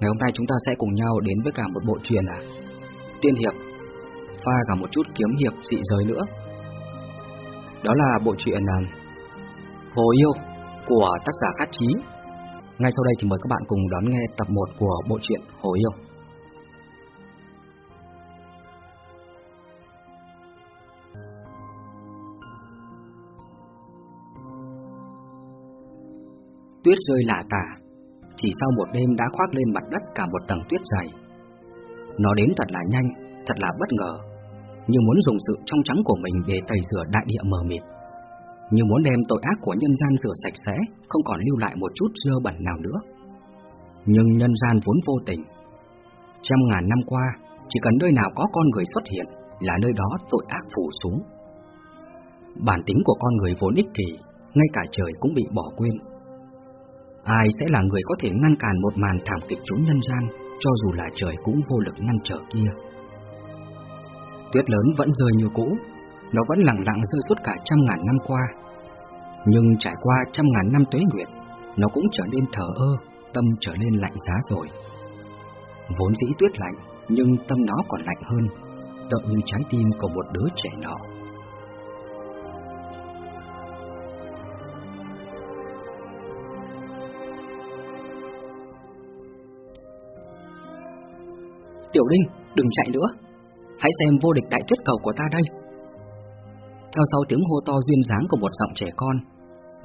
Ngày hôm nay chúng ta sẽ cùng nhau đến với cả một bộ truyền à? Tiên hiệp Pha cả một chút kiếm hiệp dị giới nữa. Đó là bộ truyện à, Hồ Yêu của tác giả Khát Chí. Ngay sau đây thì mời các bạn cùng đón nghe tập 1 của bộ truyện Hồ Yêu. Tuyết rơi lả tả chỉ sau một đêm đã khoác lên mặt đất cả một tầng tuyết dày. Nó đến thật là nhanh, thật là bất ngờ, như muốn dùng sự trong trắng của mình để tẩy rửa đại địa mờ mịt, như muốn đem tội ác của nhân gian rửa sạch sẽ, không còn lưu lại một chút dơ bẩn nào nữa. Nhưng nhân gian vốn vô tình. Trăm ngàn năm qua, chỉ cần nơi nào có con người xuất hiện là nơi đó tội ác phủ xuống. Bản tính của con người vốn ích kỷ, ngay cả trời cũng bị bỏ quên. Ai sẽ là người có thể ngăn cản một màn thảm kịch trốn nhân gian, cho dù là trời cũng vô lực ngăn trở kia. Tuyết lớn vẫn rơi như cũ, nó vẫn lặng lặng rơi suốt cả trăm ngàn năm qua. Nhưng trải qua trăm ngàn năm tuế nguyệt, nó cũng trở nên thở ơ, tâm trở nên lạnh giá rồi. Vốn dĩ tuyết lạnh, nhưng tâm nó còn lạnh hơn, tựa như trái tim của một đứa trẻ nhỏ. Tiểu Linh, đừng chạy nữa. Hãy xem vô địch đại tuyết cầu của ta đây. Theo sau tiếng hô to duyên dáng của một giọng trẻ con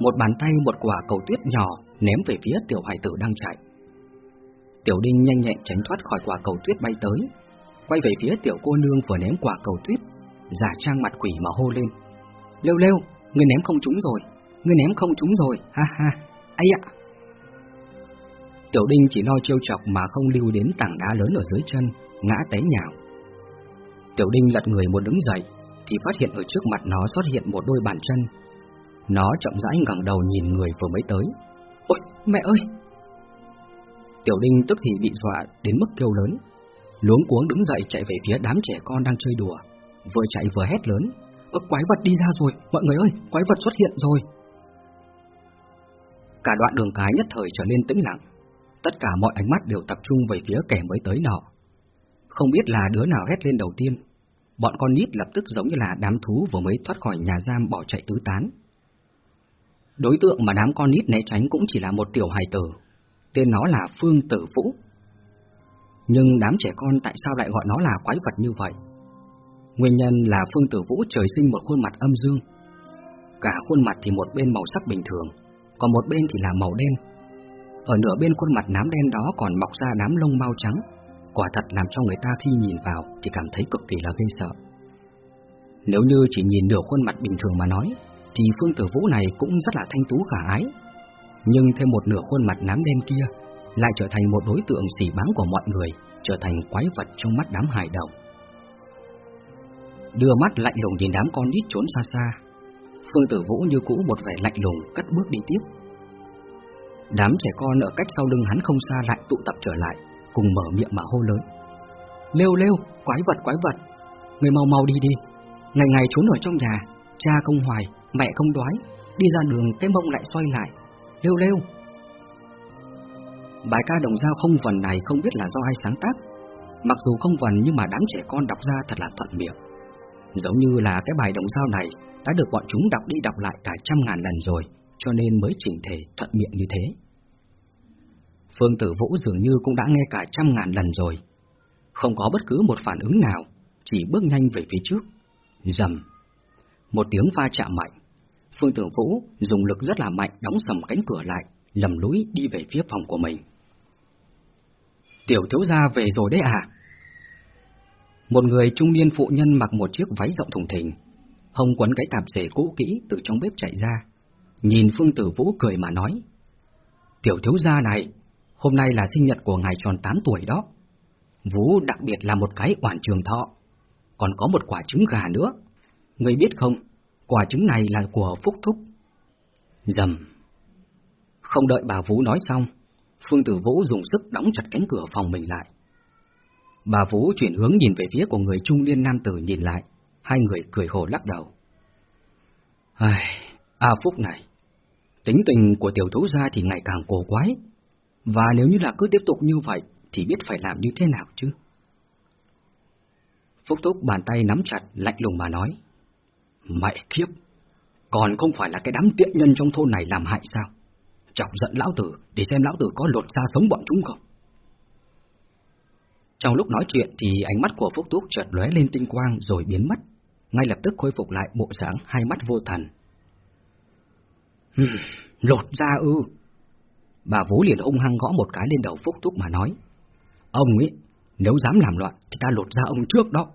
Một bàn tay một quả cầu tuyết nhỏ Ném về phía tiểu hải tử đang chạy. Tiểu Đinh nhanh nhẹn tránh thoát khỏi quả cầu tuyết bay tới Quay về phía tiểu cô nương vừa ném quả cầu tuyết Giả trang mặt quỷ mà hô lên. Lêu lêu, người ném không trúng rồi Người ném không trúng rồi, ha ha. Ây ạ Tiểu Đinh chỉ lo trêu chọc mà không lưu đến tảng đá lớn ở dưới chân, ngã té nhào. Tiểu Đinh lật người muốn đứng dậy, thì phát hiện ở trước mặt nó xuất hiện một đôi bàn chân. Nó chậm rãi ngẩng đầu nhìn người vừa mới tới. Ôi, mẹ ơi! Tiểu Đinh tức thì bị dọa đến mức kêu lớn, luống cuống đứng dậy chạy về phía đám trẻ con đang chơi đùa, vừa chạy vừa hét lớn. Ơ, quái vật đi ra rồi, mọi người ơi, quái vật xuất hiện rồi! Cả đoạn đường cái nhất thời trở nên tĩnh lặng, Tất cả mọi ánh mắt đều tập trung về phía kẻ mới tới nọ. Không biết là đứa nào hét lên đầu tiên. Bọn con nít lập tức giống như là đám thú vừa mới thoát khỏi nhà giam bỏ chạy tứ tán. Đối tượng mà đám con nít né tránh cũng chỉ là một tiểu hài tử. Tên nó là Phương Tử Vũ. Nhưng đám trẻ con tại sao lại gọi nó là quái vật như vậy? Nguyên nhân là Phương Tử Vũ trời sinh một khuôn mặt âm dương. Cả khuôn mặt thì một bên màu sắc bình thường, còn một bên thì là màu đen, ở nửa bên khuôn mặt nám đen đó còn mọc ra đám lông mau trắng. Quả thật làm cho người ta khi nhìn vào Thì cảm thấy cực kỳ là ghê sợ. Nếu như chỉ nhìn nửa khuôn mặt bình thường mà nói, Thì Phương Tử Vũ này cũng rất là thanh tú khả ái. Nhưng thêm một nửa khuôn mặt nám đen kia Lại trở thành một đối tượng xỉ báng của mọi người, Trở thành quái vật trong mắt đám hài đầu. Đưa mắt lạnh lùng nhìn đám con nít trốn xa xa, Phương Tử Vũ như cũ một vẻ lạnh lùng cất bước đi tiếp. Đám trẻ con ở cách sau lưng hắn không xa lại tụ tập trở lại, cùng mở miệng mà hô lớn. Lêu lêu, quái vật quái vật, người mau mau đi đi. Ngày ngày trốn ở trong nhà, cha không hoài, mẹ không đói, đi ra đường cái mông lại xoay lại. Lêu lêu. Bài ca đồng dao không vần này không biết là do ai sáng tác. Mặc dù không vần nhưng mà đám trẻ con đọc ra thật là thuận miệng. Giống như là cái bài đồng dao này đã được bọn chúng đọc đi đọc lại cả trăm ngàn lần rồi, cho nên mới chỉnh thể thuận miệng như thế. Phương Tử Vũ dường như cũng đã nghe cả trăm ngàn lần rồi, không có bất cứ một phản ứng nào, chỉ bước nhanh về phía trước. Dầm, một tiếng va chạm mạnh. Phương Tử Vũ dùng lực rất là mạnh đóng sầm cánh cửa lại, lầm lũi đi về phía phòng của mình. Tiểu thiếu gia về rồi đấy à? Một người trung niên phụ nhân mặc một chiếc váy rộng thùng thình, hông quấn cái tạp dề cũ kỹ từ trong bếp chạy ra, Nhìn Phương Tử Vũ cười mà nói Tiểu thiếu gia này Hôm nay là sinh nhật của ngài tròn 8 tuổi đó. Vũ đặc biệt là một cái oản trường thọ Còn có một quả trứng gà nữa. Người biết không Quả trứng này là của Phúc Thúc. Dầm. Không đợi bà Vũ nói xong Phương Tử Vũ dùng sức đóng chặt cánh cửa phòng mình lại. Bà Vũ chuyển hướng nhìn về phía của người trung niên nam tử nhìn lại Hai người cười khổ lắc đầu. Ai, A Phúc này Tính tình của tiểu thú gia thì ngày càng cổ quái Và nếu như là cứ tiếp tục như vậy thì biết phải làm như thế nào chứ. Phúc Thúc bàn tay nắm chặt, lạnh lùng mà nói. Mẹ kiếp, còn không phải là cái đám tiện nhân trong thôn này làm hại sao? Chọc giận lão tử để xem lão tử có lột ra sống bọn chúng không? Trong lúc nói chuyện thì ánh mắt của Phúc Thúc chợt lóe lên tinh quang rồi biến mất, ngay lập tức khôi phục lại bộ dáng hai mắt vô thần. Hmm. lột ra ư? Bà Vũ liền hung hăng gõ một cái lên đầu Phúc Thúc mà nói. Ông ấy, nếu dám làm loạn thì ta lột ra ông trước đó.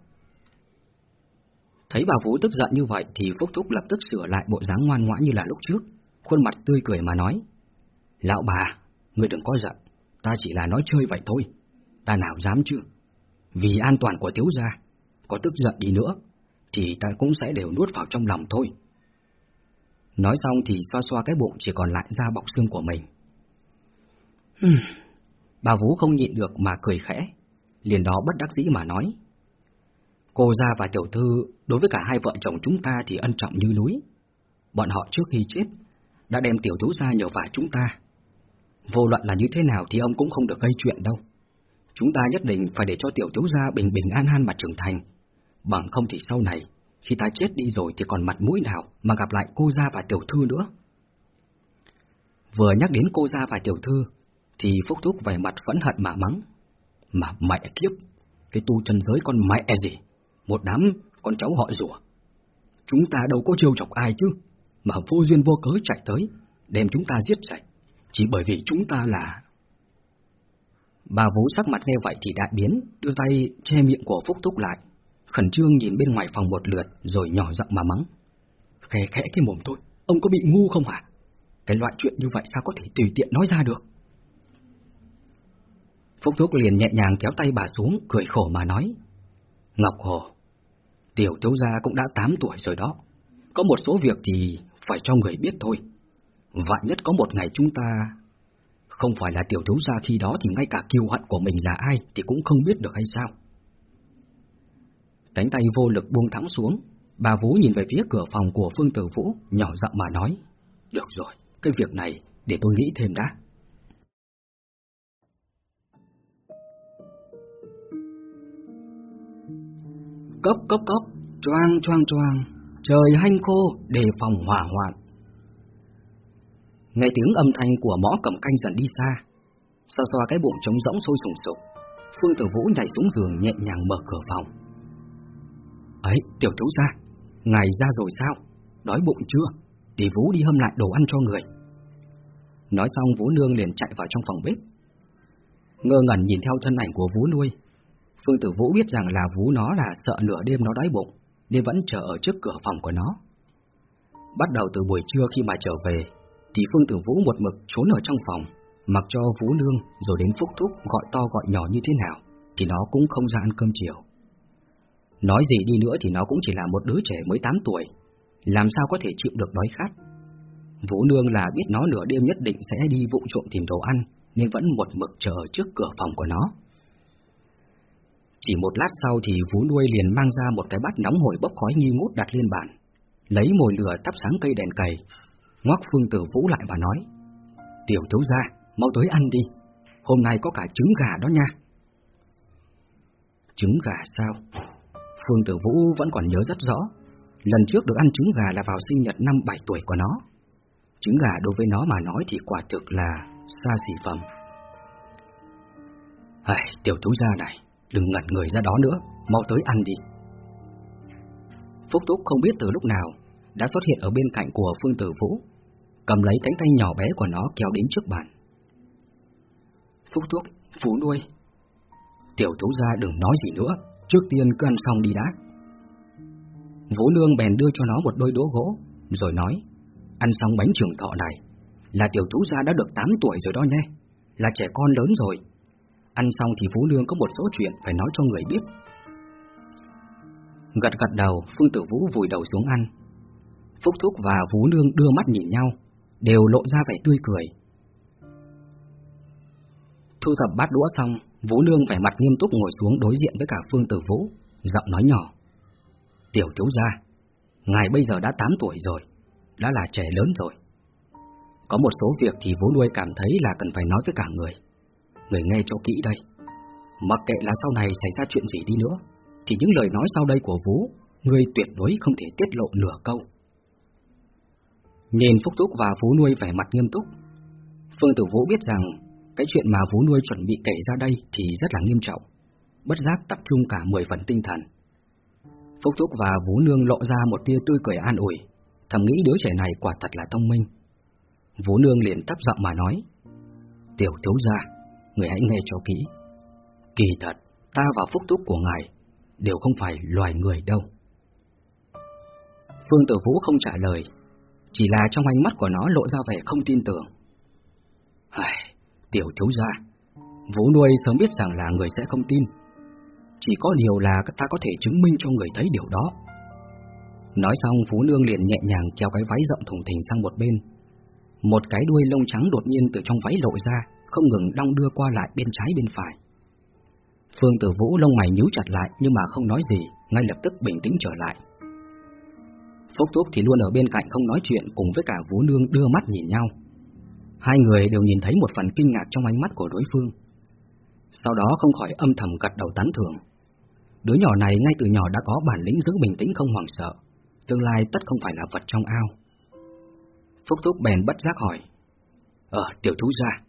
Thấy bà Vũ tức giận như vậy thì Phúc Thúc lập tức sửa lại bộ dáng ngoan ngoãn như là lúc trước, khuôn mặt tươi cười mà nói. Lão bà, người đừng có giận, ta chỉ là nói chơi vậy thôi, ta nào dám chứ. Vì an toàn của thiếu gia, có tức giận đi nữa, thì ta cũng sẽ đều nuốt vào trong lòng thôi. Nói xong thì xoa xoa cái bụng chỉ còn lại da bọc xương của mình. Bà Vũ không nhịn được mà cười khẽ, liền đó bất đắc dĩ mà nói. Cô gia và tiểu thư đối với cả hai vợ chồng chúng ta thì ân trọng như núi. Bọn họ trước khi chết đã đem tiểu thiếu gia nhờ vả chúng ta. Vô luận là như thế nào thì ông cũng không được gây chuyện đâu. Chúng ta nhất định phải để cho tiểu thiếu gia bình bình an an mà trưởng thành. Bằng không thì sau này, khi ta chết đi rồi thì còn mặt mũi nào mà gặp lại cô gia và tiểu thư nữa. Vừa nhắc đến cô gia và tiểu thư, thì Phúc Thúc vẻ mặt phẫn hận mà mắng. Mà mẹ kiếp, cái tu chân giới con mẹ gì, một đám con cháu họ rủa. Chúng ta đâu có trêu chọc ai chứ, mà vô duyên vô cớ chạy tới, đem chúng ta giết sạch, chỉ bởi vì chúng ta là... Bà Vũ sắc mặt nghe vậy thì đại biến, đưa tay che miệng của Phúc Thúc lại, khẩn trương nhìn bên ngoài phòng một lượt rồi nhỏ giọng mà mắng. Khẽ khẽ cái mồm thôi, ông có bị ngu không hả? Cái loại chuyện như vậy sao có thể tùy tiện nói ra được? Phúc Thúc liền nhẹ nhàng kéo tay bà xuống, cười khổ mà nói. Ngọc Hồ, tiểu thiếu gia cũng đã 8 tuổi rồi đó. Có một số việc thì phải cho người biết thôi. Vạn nhất có một ngày chúng ta... Không phải là tiểu thiếu gia khi đó thì ngay cả kiêu hận của mình là ai thì cũng không biết được hay sao. Cánh tay vô lực buông thẳng xuống, bà Vũ nhìn về phía cửa phòng của Phương Tử Vũ, nhỏ giọng mà nói. Được rồi, cái việc này để tôi nghĩ thêm đã. Cốc cốc cốc, choang choang choang, trời hanh khô, đề phòng hỏa hoạn. Nghe tiếng âm thanh của mõ cầm canh dần đi xa, xoa xoa cái bụng trống rỗng sôi sùng sục, Phương Tử Vũ nhảy xuống giường nhẹ nhàng mở cửa phòng. Ấy, tiểu thiếu gia, ngài ra rồi sao? Đói bụng chưa? Để Vũ đi hâm lại đồ ăn cho người. Nói xong Vũ Nương liền chạy vào trong phòng bếp. Ngơ ngẩn nhìn theo thân ảnh của Vũ nuôi, Phương Tử Vũ biết rằng là Vũ nó là sợ nửa đêm nó đói bụng, nên vẫn chờ ở trước cửa phòng của nó. Bắt đầu từ buổi trưa khi mà trở về, thì Phương Tử Vũ một mực trốn ở trong phòng, mặc cho Vũ Nương rồi đến Phúc Thúc gọi to gọi nhỏ như thế nào, thì nó cũng không ra ăn cơm chiều. Nói gì đi nữa thì nó cũng chỉ là một đứa trẻ mới 8 tuổi, làm sao có thể chịu được đói khát. Vũ Nương là biết nó nửa đêm nhất định sẽ đi vụ trộm tìm đồ ăn, nên vẫn một mực chờ trước cửa phòng của nó. Chỉ một lát sau thì Vũ nuôi liền mang ra một cái bát nóng hổi bốc khói nghi ngút đặt lên bàn, lấy mồi lửa thắp sáng cây đèn cầy, Ngoác Phương Tử Vũ lại và nói: "Tiểu thiếu gia, mau tới ăn đi, hôm nay có cả trứng gà đó nha." Trứng gà sao? Phương Tử Vũ vẫn còn nhớ rất rõ, lần trước được ăn trứng gà là vào sinh nhật năm 7 tuổi của nó. Trứng gà đối với nó mà nói thì quả thực là xa xỉ phẩm. Hây, tiểu thú gia này, Đừng ngẩn người ra đó nữa, mau tới ăn đi. Phúc Thúc không biết từ lúc nào đã xuất hiện ở bên cạnh của Phương Tử Vũ, cầm lấy cánh tay nhỏ bé của nó kéo đến trước bàn. Phúc Thúc, Phú nuôi. Tiểu thú gia đừng nói gì nữa, trước tiên cứ ăn xong đi đã. Vũ Nương bèn đưa cho nó một đôi đũa gỗ, rồi nói, ăn xong bánh trường thọ này, là tiểu thú gia đã được 8 tuổi rồi đó nhé, là trẻ con lớn rồi, Ăn xong thì Vũ Lương có một số chuyện phải nói cho người biết. Gật gật đầu, Phương Tử Vũ vùi đầu xuống ăn. Phúc Thúc và Vũ Lương đưa mắt nhìn nhau, đều lộ ra vẻ tươi cười. Thu thập bát đũa xong, Vũ Lương vẻ mặt nghiêm túc ngồi xuống đối diện với cả Phương Tử Vũ, giọng nói nhỏ. Tiểu thiếu gia, ngài bây giờ đã 8 tuổi rồi, đã là trẻ lớn rồi. Có một số việc thì Vũ Nuôi cảm thấy là cần phải nói với cả người người nghe cho kỹ đây. Mặc kệ là sau này xảy ra chuyện gì đi nữa, thì những lời nói sau đây của Vũ, người tuyệt đối không thể tiết lộ nửa câu. Nhìn Phúc túc và Vũ nuôi vẻ mặt nghiêm túc, Phương Tử Vũ biết rằng cái chuyện mà vú nuôi chuẩn bị kể ra đây thì rất là nghiêm trọng, bất giác tập trung cả 10 phần tinh thần. Phúc Thúc và vú Nương lộ ra một tia tươi cười an ủi, thầm nghĩ đứa trẻ này quả thật là thông minh. Vú Nương liền thấp giọng mà nói, Tiểu thiếu gia, người hãy nghe cho kỹ. Kỳ thật, ta và Phúc Thúc của ngài đều không phải loài người đâu. Phương Tử Vũ không trả lời, chỉ là trong ánh mắt của nó lộ ra vẻ không tin tưởng. Hài, tiểu thiếu gia, Vũ nuôi sớm biết rằng là người sẽ không tin. Chỉ có điều là ta có thể chứng minh cho người thấy điều đó. Nói xong Phú Nương liền nhẹ nhàng kéo cái váy rộng thùng thình sang một bên. Một cái đuôi lông trắng đột nhiên từ trong váy lộ ra, không ngừng đong đưa qua lại bên trái bên phải. Phương Tử Vũ lông mày nhíu chặt lại nhưng mà không nói gì, ngay lập tức bình tĩnh trở lại. Phúc Thúc thì luôn ở bên cạnh không nói chuyện cùng với cả Vũ Nương đưa mắt nhìn nhau. Hai người đều nhìn thấy một phần kinh ngạc trong ánh mắt của đối phương. Sau đó không khỏi âm thầm gật đầu tán thưởng. Đứa nhỏ này ngay từ nhỏ đã có bản lĩnh giữ bình tĩnh không hoảng sợ, tương lai tất không phải là vật trong ao. Phúc Thúc bèn bất giác hỏi, Ờ, tiểu thú gia,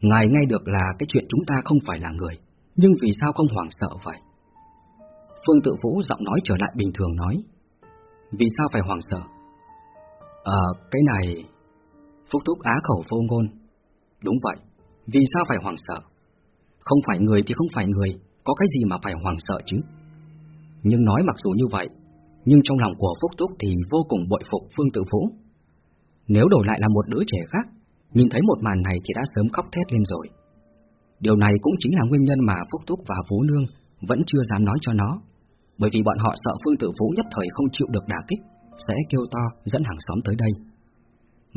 ngài nghe được là cái chuyện chúng ta không phải là người, nhưng vì sao không hoảng sợ vậy? Phương Tự Vũ giọng nói trở lại bình thường nói, Vì sao phải hoảng sợ? Ờ, cái này... Phúc Thúc á khẩu vô ngôn. Đúng vậy, vì sao phải hoảng sợ? Không phải người thì không phải người, có cái gì mà phải hoảng sợ chứ? Nhưng nói mặc dù như vậy, nhưng trong lòng của Phúc thúc thì vô cùng bội phục Phương Tự Vũ. Nếu đổi lại là một đứa trẻ khác, nhìn thấy một màn này thì đã sớm khóc thét lên rồi. Điều này cũng chính là nguyên nhân mà Phúc thúc và Vũ Nương vẫn chưa dám nói cho nó, bởi vì bọn họ sợ Phương Tử Vũ nhất thời không chịu được đả kích, sẽ kêu to dẫn hàng xóm tới đây.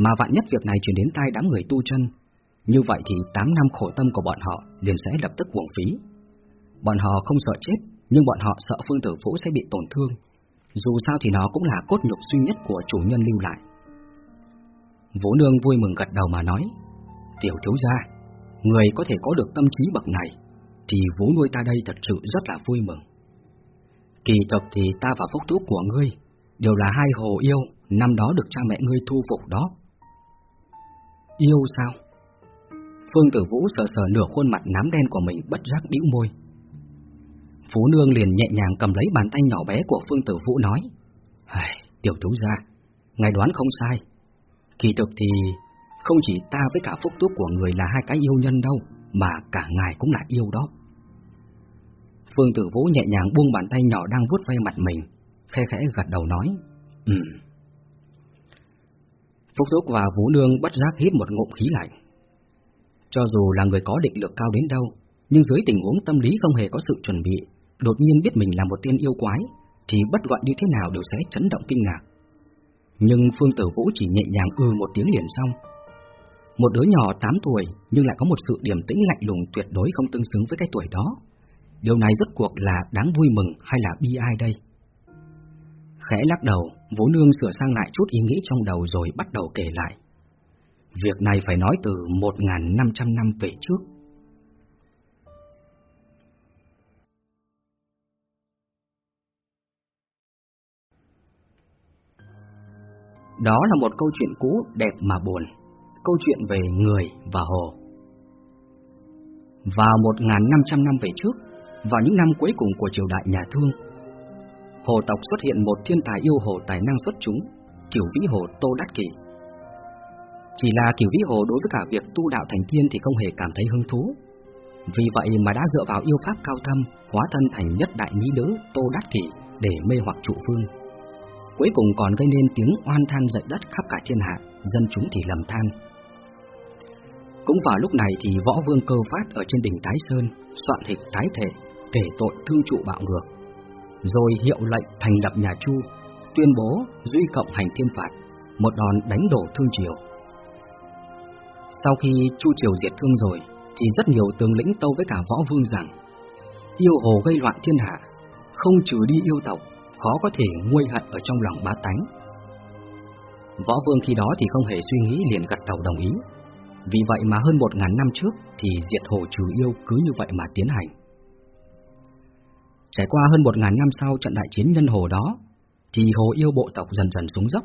Mà vạn nhất việc này chuyển đến tai đám người tu chân, như vậy thì 8 năm khổ tâm của bọn họ liền sẽ lập tức uổng phí. Bọn họ không sợ chết, nhưng bọn họ sợ Phương Tử Vũ sẽ bị tổn thương. Dù sao thì nó cũng là cốt nhục duy nhất của chủ nhân lưu lại. Vũ Nương vui mừng gật đầu mà nói, Tiểu thiếu gia, người có thể có được tâm trí bậc này, thì Vũ nuôi ta đây thật sự rất là vui mừng. Kỳ thực thì ta và phúc thúc của ngươi đều là hai hồ yêu năm đó được cha mẹ ngươi thu phục đó. Yêu sao? Phương Tử Vũ sờ sờ nửa khuôn mặt nám đen của mình bất giác bĩu môi. Phú Nương liền nhẹ nhàng cầm lấy bàn tay nhỏ bé của Phương Tử Vũ nói Hài, tiểu thú gia, ngài đoán không sai Kỳ thực thì không chỉ ta với cả phúc túc của người là hai cái yêu nhân đâu Mà cả ngài cũng là yêu đó Phương Tử Vũ nhẹ nhàng buông bàn tay nhỏ đang vuốt ve mặt mình Khe khẽ gật đầu nói Ừ Phúc Túc và Vũ Nương bất giác hít một ngụm khí lạnh Cho dù là người có định lực cao đến đâu Nhưng dưới tình huống tâm lý không hề có sự chuẩn bị đột nhiên biết mình là một tiên yêu quái, thì bất luận như thế nào đều sẽ chấn động kinh ngạc. Nhưng Phương Tử Vũ chỉ nhẹ nhàng ư một tiếng liền xong. Một đứa nhỏ 8 tuổi nhưng lại có một sự điềm tĩnh lạnh lùng tuyệt đối không tương xứng với cái tuổi đó. Điều này rốt cuộc là đáng vui mừng hay là bi ai đây? Khẽ lắc đầu, Vũ Nương sửa sang lại chút ý nghĩ trong đầu rồi bắt đầu kể lại. Việc này phải nói từ 1.500 năm về trước. Đó là một câu chuyện cũ đẹp mà buồn, câu chuyện về người và hồ. Vào 1.500 năm về trước, vào những năm cuối cùng của triều đại nhà Thương, hồ tộc xuất hiện một thiên tài yêu hồ tài năng xuất chúng, kiểu Vĩ Hồ Tô Đắc Kỳ. Chỉ là kiểu Vĩ Hồ đối với cả việc tu đạo thành tiên thì không hề cảm thấy hứng thú. Vì vậy mà đã dựa vào yêu pháp cao thâm, hóa thân thành nhất đại mỹ nữ Tô Đắc Kỳ để mê hoặc trụ phương cuối cùng còn gây nên tiếng oan than dậy đất khắp cả thiên hạ, dân chúng thì lầm than. Cũng vào lúc này thì võ vương cơ phát ở trên đỉnh Tái Sơn soạn hịch tái thể, kể tội thương trụ bạo ngược, rồi hiệu lệnh thành lập nhà Chu, tuyên bố duy cộng hành thiên phạt, một đòn đánh đổ thương triều. Sau khi Chu triều diệt thương rồi, thì rất nhiều tướng lĩnh tâu với cả võ vương rằng yêu hồ gây loạn thiên hạ, không trừ đi yêu tộc khó có thể nguôi hận ở trong lòng bá tánh. Võ Vương khi đó thì không hề suy nghĩ liền gật đầu đồng ý. Vì vậy mà hơn một ngàn năm trước thì diệt hồ trừ yêu cứ như vậy mà tiến hành. Trải qua hơn một ngàn năm sau trận đại chiến nhân hồ đó, thì hồ yêu bộ tộc dần dần xuống dốc.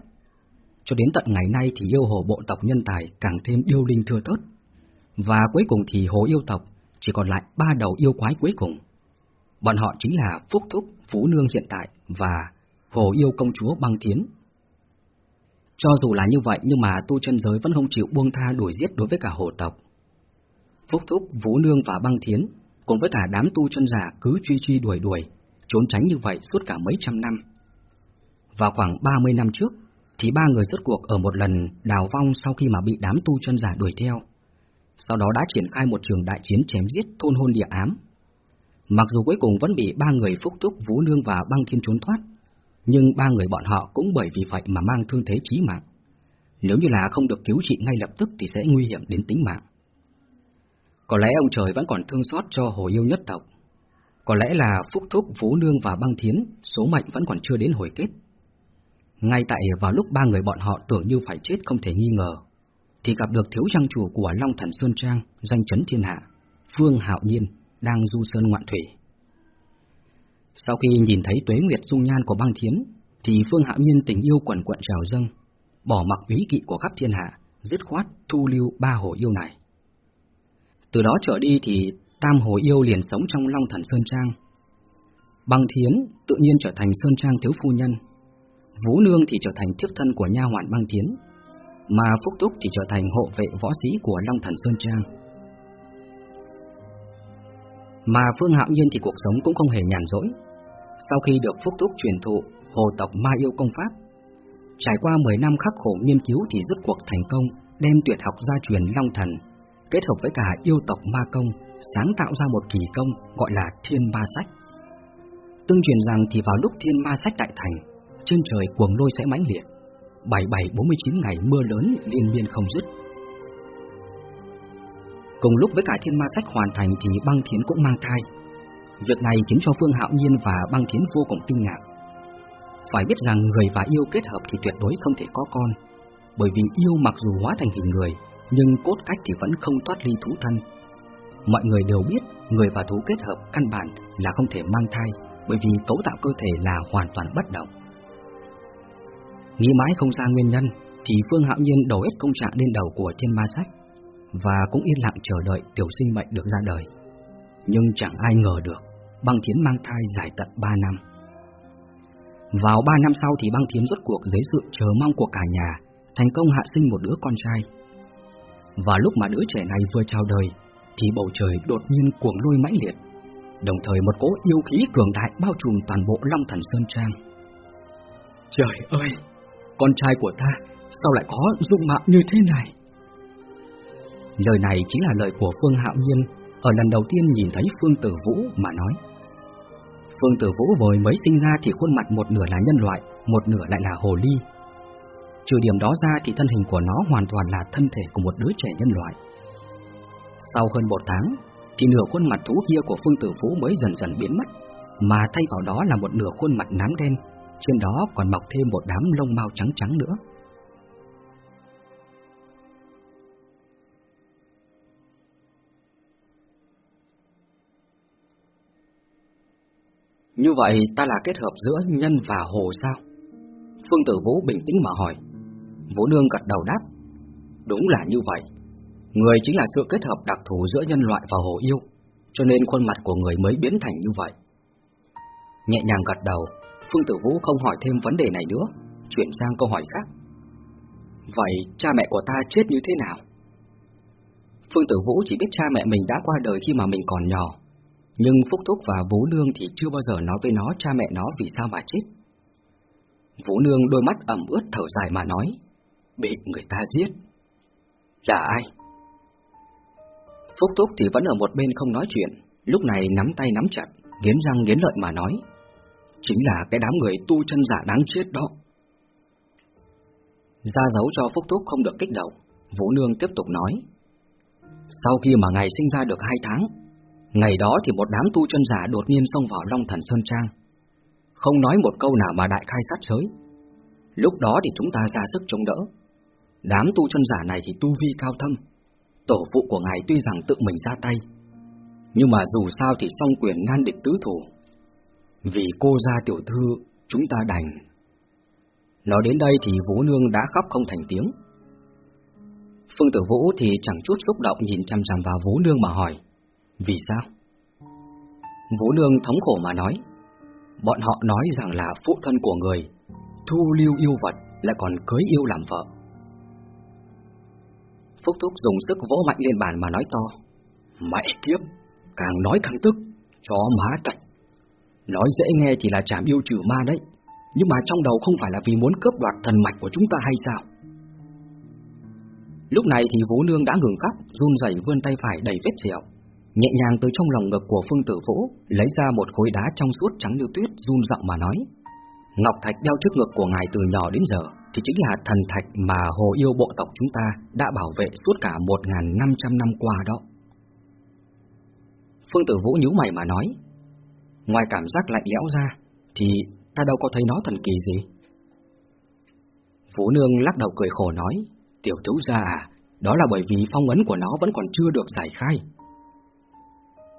Cho đến tận ngày nay thì yêu hồ bộ tộc nhân tài càng thêm yêu linh thưa thớt. Và cuối cùng thì hồ yêu tộc chỉ còn lại ba đầu yêu quái cuối cùng. Bọn họ chính là Phúc Thúc, Phú Nương hiện tại và Hồ Yêu Công Chúa Băng Thiến. Cho dù là như vậy nhưng mà tu chân giới vẫn không chịu buông tha đuổi giết đối với cả hồ tộc. Phúc Thúc, vũ Nương và Băng Thiến cùng với cả đám tu chân giả cứ truy truy đuổi đuổi, trốn tránh như vậy suốt cả mấy trăm năm. Vào khoảng 30 năm trước, thì ba người rốt cuộc ở một lần đào vong sau khi mà bị đám tu chân giả đuổi theo. Sau đó đã triển khai một trường đại chiến chém giết thôn hôn địa ám. Mặc dù cuối cùng vẫn bị ba người phúc thúc Vũ Nương và Băng Thiên trốn thoát, nhưng ba người bọn họ cũng bởi vì vậy mà mang thương thế chí mạng. Nếu như là không được cứu trị ngay lập tức thì sẽ nguy hiểm đến tính mạng. Có lẽ ông trời vẫn còn thương xót cho hồ yêu nhất tộc. Có lẽ là Phúc Thúc, Vũ Nương và Băng Thiến, số mệnh vẫn còn chưa đến hồi kết. Ngay tại vào lúc ba người bọn họ tưởng như phải chết không thể nghi ngờ, thì gặp được thiếu trang chủ của Long Thần Sơn Trang, danh chấn thiên hạ, Phương Hạo Nhiên, đang du sơn ngoạn thủy. Sau khi nhìn thấy tuế nguyệt dung nhan của băng thiến, thì Phương Hạo Nhiên tình yêu quần quận trào dâng, bỏ mặc bí kỵ của khắp thiên hạ, dứt khoát thu lưu ba hồ yêu này. Từ đó trở đi thì tam hồ yêu liền sống trong Long Thần Sơn Trang. Băng thiến tự nhiên trở thành Sơn Trang thiếu phu nhân, Vũ Nương thì trở thành thiếp thân của nha hoạn băng thiến, mà Phúc Túc thì trở thành hộ vệ võ sĩ của Long Thần Sơn Trang. Mà Phương Hạo Nhiên thì cuộc sống cũng không hề nhàn rỗi. Sau khi được Phúc Túc truyền thụ hồ tộc Ma Yêu Công Pháp, trải qua 10 năm khắc khổ nghiên cứu thì rốt cuộc thành công đem tuyệt học gia truyền Long Thần kết hợp với cả yêu tộc Ma Công sáng tạo ra một kỳ công gọi là Thiên Ma Sách. Tương truyền rằng thì vào lúc Thiên Ma Sách đại thành, trên trời cuồng lôi sẽ mãnh liệt, 7749 ngày mưa lớn liên miên không dứt. Cùng lúc với cả thiên ma sách hoàn thành thì băng thiến cũng mang thai. Việc này khiến cho Phương Hạo Nhiên và băng thiến vô cùng kinh ngạc. Phải biết rằng người và yêu kết hợp thì tuyệt đối không thể có con, bởi vì yêu mặc dù hóa thành hình người, nhưng cốt cách thì vẫn không thoát ly thú thân. Mọi người đều biết người và thú kết hợp căn bản là không thể mang thai, bởi vì cấu tạo cơ thể là hoàn toàn bất động. Nghĩ mãi không ra nguyên nhân, thì Phương Hạo Nhiên đổ hết công trạng lên đầu của thiên ma sách và cũng yên lặng chờ đợi tiểu sinh mệnh được ra đời. Nhưng chẳng ai ngờ được, băng thiến mang thai dài tận 3 năm. Vào 3 năm sau thì băng thiến rốt cuộc dưới sự chờ mong của cả nhà, thành công hạ sinh một đứa con trai. Và lúc mà đứa trẻ này vừa chào đời, thì bầu trời đột nhiên cuồng lôi mãnh liệt, đồng thời một cỗ yêu khí cường đại bao trùm toàn bộ Long Thần Sơn Trang. Trời ơi, con trai của ta sao lại có dung mạo như thế này? Lời này chính là lời của Phương Hạo Nhiên ở lần đầu tiên nhìn thấy Phương Tử Vũ mà nói. Phương Tử Vũ vừa mới sinh ra thì khuôn mặt một nửa là nhân loại, một nửa lại là hồ ly. Trừ điểm đó ra thì thân hình của nó hoàn toàn là thân thể của một đứa trẻ nhân loại. Sau hơn một tháng, thì nửa khuôn mặt thú kia của Phương Tử Vũ mới dần dần biến mất, mà thay vào đó là một nửa khuôn mặt nám đen, trên đó còn mọc thêm một đám lông mao trắng trắng nữa. Như vậy ta là kết hợp giữa nhân và hồ sao? Phương Tử Vũ bình tĩnh mà hỏi. Vũ Nương gật đầu đáp. Đúng là như vậy. Người chính là sự kết hợp đặc thù giữa nhân loại và hồ yêu, cho nên khuôn mặt của người mới biến thành như vậy. Nhẹ nhàng gật đầu, Phương Tử Vũ không hỏi thêm vấn đề này nữa, chuyển sang câu hỏi khác. Vậy cha mẹ của ta chết như thế nào? Phương Tử Vũ chỉ biết cha mẹ mình đã qua đời khi mà mình còn nhỏ, nhưng Phúc Thúc và Vũ Nương thì chưa bao giờ nói với nó cha mẹ nó vì sao mà chết. Vũ Nương đôi mắt ẩm ướt thở dài mà nói, bị người ta giết. Là ai? Phúc túc thì vẫn ở một bên không nói chuyện, lúc này nắm tay nắm chặt, nghiến răng nghiến lợi mà nói, chính là cái đám người tu chân giả đáng chết đó. Ra dấu cho Phúc túc không được kích động, Vũ Nương tiếp tục nói, sau khi mà ngày sinh ra được hai tháng, Ngày đó thì một đám tu chân giả đột nhiên xông vào Long Thần Sơn Trang Không nói một câu nào mà đại khai sát giới Lúc đó thì chúng ta ra sức chống đỡ Đám tu chân giả này thì tu vi cao thâm Tổ phụ của ngài tuy rằng tự mình ra tay Nhưng mà dù sao thì song quyền ngăn địch tứ thủ Vì cô gia tiểu thư, chúng ta đành. Nói đến đây thì Vũ Nương đã khóc không thành tiếng. Phương Tử Vũ thì chẳng chút xúc động nhìn chăm chăm vào Vũ Nương mà hỏi. Vì sao? Vũ Nương thống khổ mà nói. Bọn họ nói rằng là phụ thân của người, thu lưu yêu vật lại còn cưới yêu làm vợ. Phúc Thúc dùng sức vỗ mạnh lên bàn mà nói to. Mẹ kiếp, càng nói càng tức, cho má tạch. Nói dễ nghe chỉ là chảm yêu trừ ma đấy, nhưng mà trong đầu không phải là vì muốn cướp đoạt thần mạch của chúng ta hay sao? Lúc này thì Vũ Nương đã ngừng khóc, run rẩy vươn tay phải đầy vết sẹo, nhẹ nhàng từ trong lòng ngực của Phương Tử Vũ lấy ra một khối đá trong suốt trắng như tuyết, run giọng mà nói: "Ngọc thạch đeo trước ngực của ngài từ nhỏ đến giờ thì chính là thần thạch mà Hồ Yêu bộ tộc chúng ta đã bảo vệ suốt cả 1500 năm qua đó." Phương Tử Vũ nhíu mày mà nói: "Ngoài cảm giác lạnh lẽo ra thì ta đâu có thấy nó thần kỳ gì." Vũ Nương lắc đầu cười khổ nói: Tiểu thiếu gia à, đó là bởi vì phong ấn của nó vẫn còn chưa được giải khai.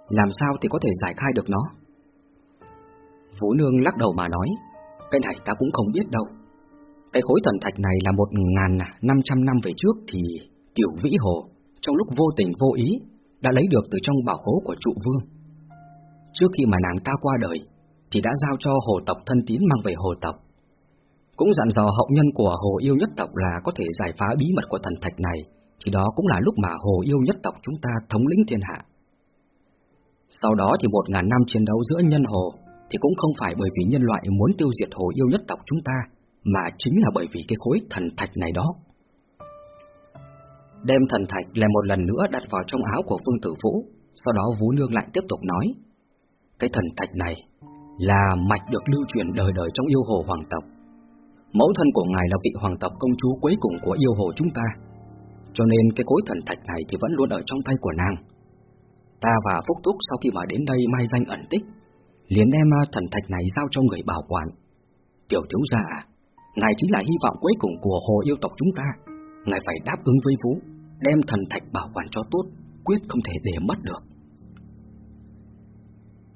Làm sao thì có thể giải khai được nó? Vũ Nương lắc đầu mà nói, cái này ta cũng không biết đâu. Cái khối thần thạch này là một ngàn năm trăm năm về trước thì Tiểu Vĩ Hồ, trong lúc vô tình vô ý, đã lấy được từ trong bảo khố của trụ vương. Trước khi mà nàng ta qua đời, thì đã giao cho hồ tộc thân tín mang về hồ tộc. Cũng dặn dò hậu nhân của Hồ Yêu nhất tộc là có thể giải phá bí mật của thần thạch này, thì đó cũng là lúc mà Hồ Yêu nhất tộc chúng ta thống lĩnh thiên hạ. Sau đó thì một ngàn năm chiến đấu giữa nhân hồ thì cũng không phải bởi vì nhân loại muốn tiêu diệt Hồ Yêu nhất tộc chúng ta, mà chính là bởi vì cái khối thần thạch này đó. Đem thần thạch lại một lần nữa đặt vào trong áo của Phương Tử Vũ, sau đó Vũ Nương lại tiếp tục nói. Cái thần thạch này là mạch được lưu truyền đời đời trong yêu hồ hoàng tộc Mẫu thân của ngài là vị hoàng tộc công chúa cuối cùng của yêu hồ chúng ta Cho nên cái khối thần thạch này thì vẫn luôn ở trong tay của nàng Ta và Phúc Túc sau khi mà đến đây mai danh ẩn tích liền đem à, thần thạch này giao cho người bảo quản. Tiểu thiếu gia, Ngài chính là hy vọng cuối cùng của hồ yêu tộc chúng ta. Ngài phải đáp ứng với Vũ Đem thần thạch bảo quản cho tốt, Quyết không thể để mất được.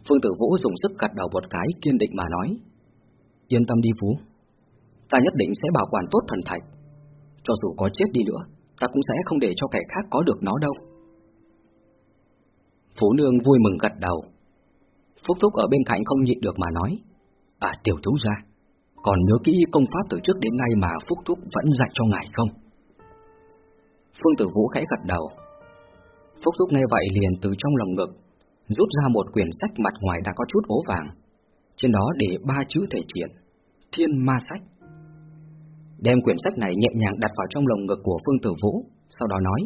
Phương Tử Vũ dùng sức gật đầu một cái, kiên định mà nói, Yên tâm đi Vũ Ta nhất định sẽ bảo quản tốt thần thạch. Cho dù có chết đi nữa, Ta cũng sẽ không để cho kẻ khác có được nó đâu. Phú Nương vui mừng gật đầu. Phúc Thúc ở bên cạnh không nhịn được mà nói À tiểu thú ra Còn nhớ kỹ công pháp từ trước đến nay mà Phúc Thúc vẫn dạy cho ngài không? Phương Tử Vũ khẽ gật đầu. Phúc Thúc nghe vậy liền từ trong lòng ngực Rút ra một quyển sách mặt ngoài đã có chút ố vàng Trên đó để ba chữ thể triển Thiên ma sách. Đem quyển sách này nhẹ nhàng đặt vào trong lồng ngực của Phương Tử Vũ, sau đó nói,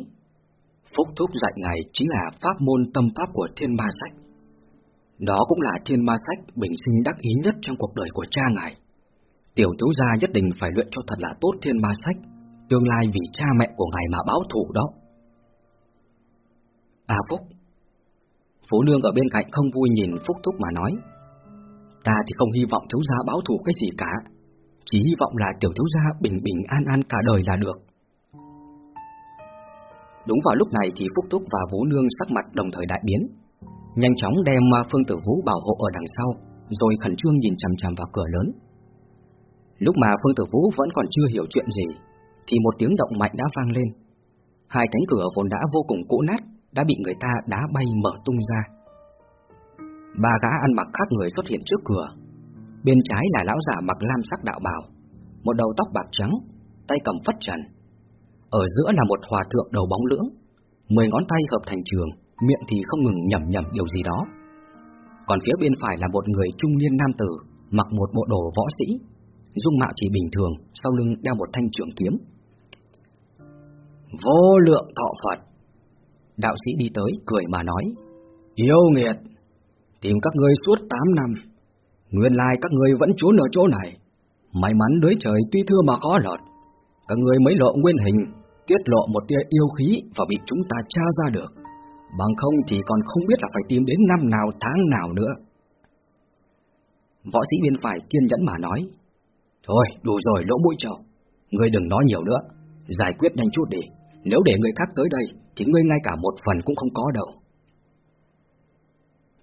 Phúc Thúc dạy ngài chính là pháp môn tâm pháp của thiên ma sách. Đó cũng là thiên ma sách bình sinh đắc ý nhất trong cuộc đời của cha ngài. Tiểu thiếu gia nhất định phải luyện cho thật là tốt thiên ma sách, tương lai vì cha mẹ của ngài mà báo thù đó. À Phúc Phú Nương ở bên cạnh không vui nhìn Phúc Thúc mà nói Ta thì không hy vọng thiếu gia báo thù cái gì cả chỉ hy vọng là tiểu thiếu gia bình bình an an cả đời là được. Đúng vào lúc này thì Phúc thúc và Vũ Nương sắc mặt đồng thời đại biến. Nhanh chóng đem Phương Tử Vũ bảo hộ ở đằng sau, rồi khẩn trương nhìn chằm chằm vào cửa lớn. Lúc mà Phương Tử Vũ vẫn còn chưa hiểu chuyện gì, thì một tiếng động mạnh đã vang lên. Hai cánh cửa vốn đã vô cùng cũ nát, đã bị người ta đá bay mở tung ra. Ba gã ăn mặc khác người xuất hiện trước cửa, Bên trái là lão giả mặc lam sắc đạo bào, một đầu tóc bạc trắng, tay cầm phất trần. Ở giữa là một hòa thượng đầu bóng lưỡng, mười ngón tay hợp thành trường, miệng thì không ngừng nhẩm nhẩm điều gì đó. Còn phía bên phải là một người trung niên nam tử, mặc một bộ đồ võ sĩ, dung mạo chỉ bình thường, sau lưng đeo một thanh trường kiếm. Vô lượng thọ Phật Đạo sĩ đi tới, cười mà nói Yêu nghiệt Tìm các ngươi suốt 8 năm Nguyên lai các ngươi vẫn trốn ở chỗ này. May mắn đới trời tuy thưa mà khó lọt. Các người mới lộ nguyên hình, tiết lộ một tia yêu khí và bị chúng ta tra ra được. Bằng không thì còn không biết là phải tìm đến năm nào tháng nào nữa. Võ sĩ bên phải kiên nhẫn mà nói. Thôi, đủ rồi lỗ mũi trầu. Ngươi đừng nói nhiều nữa. Giải quyết nhanh chút đi. Nếu để người khác tới đây, thì ngươi ngay cả một phần cũng không có đâu.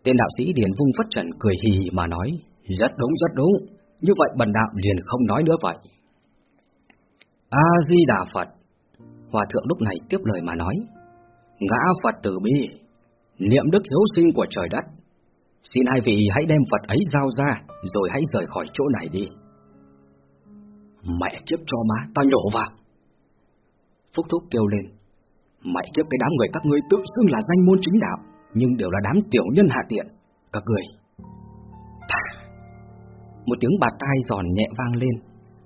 Tên đạo sĩ Điền Vung Phất Trần cười hì hì mà nói. Rất đúng, rất đúng. Như vậy bần đạo liền không nói nữa vậy. A-di-đà Phật. Hòa thượng lúc này tiếp lời mà nói. Ngã Phật tử bi, niệm đức hiếu sinh của trời đất. Xin hai vị hãy đem Phật ấy giao ra, rồi hãy rời khỏi chỗ này đi. Mẹ kiếp cho má, ta nhổ vào. Phúc Thúc kêu lên. Mẹ kiếp cái đám người các ngươi tự xưng là danh môn chính đạo, nhưng đều là đám tiểu nhân hạ tiện. Các người. Một tiếng bạt tai giòn nhẹ vang lên,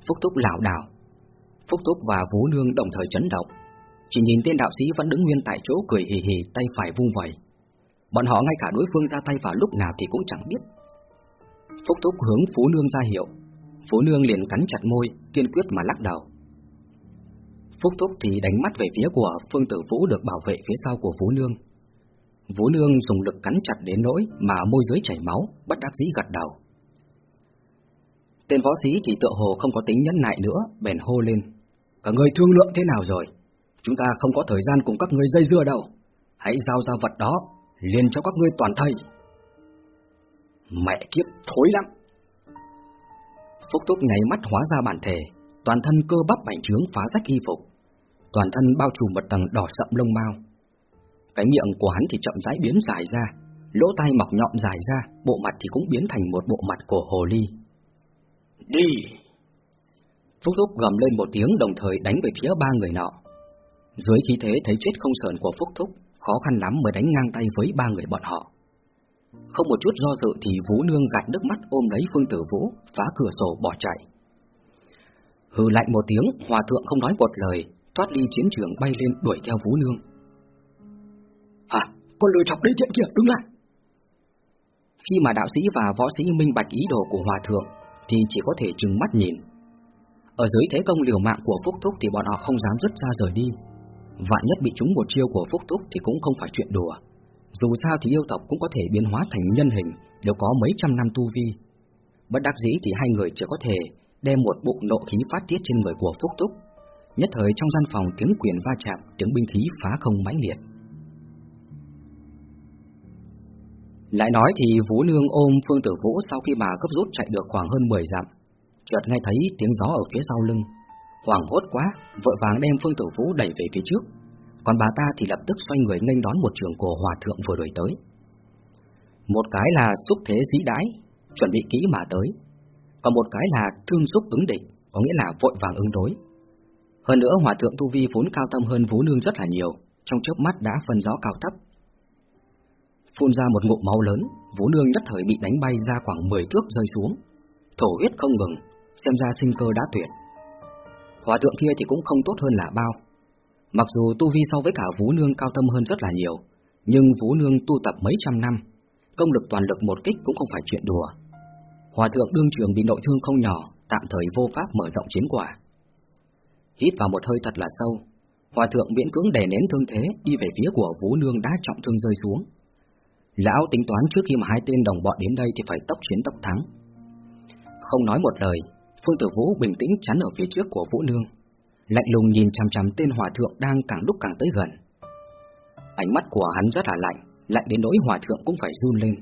Phúc Thúc lảo đảo. Phúc Thúc và Vú Nương đồng thời chấn động. Chỉ nhìn tên đạo sĩ vẫn đứng nguyên tại chỗ cười hì hì tay phải vung vẩy. Bọn họ ngay cả đối phương ra tay vào lúc nào thì cũng chẳng biết. Phúc Thúc hướng Phú Nương ra hiệu. Phú Nương liền cắn chặt môi, kiên quyết mà lắc đầu. Phúc Thúc thì đánh mắt về phía của Phương Tử Vũ được bảo vệ phía sau của Phú Nương. Vũ Nương dùng lực cắn chặt đến nỗi mà môi dưới chảy máu, bất đắc dĩ gật đầu. Tên võ sĩ thì tựa hồ không có tính nhẫn nại nữa, bèn hô lên. Cả người thương lượng thế nào rồi? Chúng ta không có thời gian cùng các ngươi dây dưa đâu. Hãy giao ra vật đó, liền cho các ngươi toàn thây. Mẹ kiếp thối lắm. Phúc Túc nháy mắt hóa ra bản thể, toàn thân cơ bắp bành trướng phá rách y phục. Toàn thân bao trùm một tầng đỏ sậm lông mao. Cái miệng của hắn thì chậm rãi biến dài ra, lỗ tai mọc nhọn dài ra, bộ mặt thì cũng biến thành một bộ mặt của hồ ly. Đi! Phúc Thúc gầm lên một tiếng đồng thời đánh về phía ba người nọ. Dưới khí thế thấy chết không sờn của Phúc Thúc, khó khăn lắm mới đánh ngang tay với ba người bọn họ. Không một chút do dự thì Vũ Nương gạt nước mắt ôm lấy Phương Tử Vũ, phá cửa sổ bỏ chạy. Hừ lạnh một tiếng, hòa thượng không nói một lời, thoát ly chiến trường bay lên đuổi theo Vũ Nương. Hả? Con lừa chọc đấy chuyện kia, đứng lại! Khi mà đạo sĩ và võ sĩ minh bạch ý đồ của hòa thượng, thì chỉ có thể trừng mắt nhìn. Ở dưới thế công liều mạng của Phúc Thúc thì bọn họ không dám dứt ra rời đi. Vạn nhất bị trúng một chiêu của Phúc Thúc thì cũng không phải chuyện đùa. Dù sao thì yêu tộc cũng có thể biến hóa thành nhân hình, đều có mấy trăm năm tu vi. Bất đắc dĩ thì hai người chỉ có thể đem một bụng nộ khí phát tiết trên người của Phúc Thúc. Nhất thời trong gian phòng tiếng quyền va chạm, tiếng binh khí phá không mãnh liệt. Lại nói thì Vũ Nương ôm Phương Tử Vũ sau khi mà gấp rút chạy được khoảng hơn 10 dặm, chợt nghe thấy tiếng gió ở phía sau lưng, hoảng hốt quá, vội vàng đem Phương Tử Vũ đẩy về phía trước, còn bà ta thì lập tức xoay người nghênh đón một trường cổ hòa thượng vừa đuổi tới. Một cái là xúc thế dĩ đãi, chuẩn bị kỹ mà tới, còn một cái là thương xúc ứng địch, có nghĩa là vội vàng ứng đối. Hơn nữa hòa thượng tu vi vốn cao tâm hơn Vũ Nương rất là nhiều, trong chớp mắt đã phân rõ cao thấp, phun ra một ngụm máu lớn, Vũ Nương nhất thời bị đánh bay ra khoảng 10 thước rơi xuống, thổ huyết không ngừng, xem ra sinh cơ đã tuyệt. Hòa thượng kia thì cũng không tốt hơn là bao. Mặc dù tu vi so với cả Vũ Nương cao tâm hơn rất là nhiều, nhưng Vũ Nương tu tập mấy trăm năm, công lực toàn lực một kích cũng không phải chuyện đùa. Hòa thượng đương trường bị nội thương không nhỏ, tạm thời vô pháp mở rộng chiến quả. Hít vào một hơi thật là sâu, Hòa thượng miễn cưỡng đè nén thương thế, đi về phía của Vũ Nương đã trọng thương rơi xuống. Lão tính toán trước khi mà hai tên đồng bọn đến đây thì phải tốc chiến tốc thắng. Không nói một lời, Phương Tử Vũ bình tĩnh chắn ở phía trước của Vũ Nương, lạnh lùng nhìn chằm chằm tên hòa thượng đang càng lúc càng tới gần. Ánh mắt của hắn rất là lạnh, lạnh đến nỗi hòa thượng cũng phải run lên.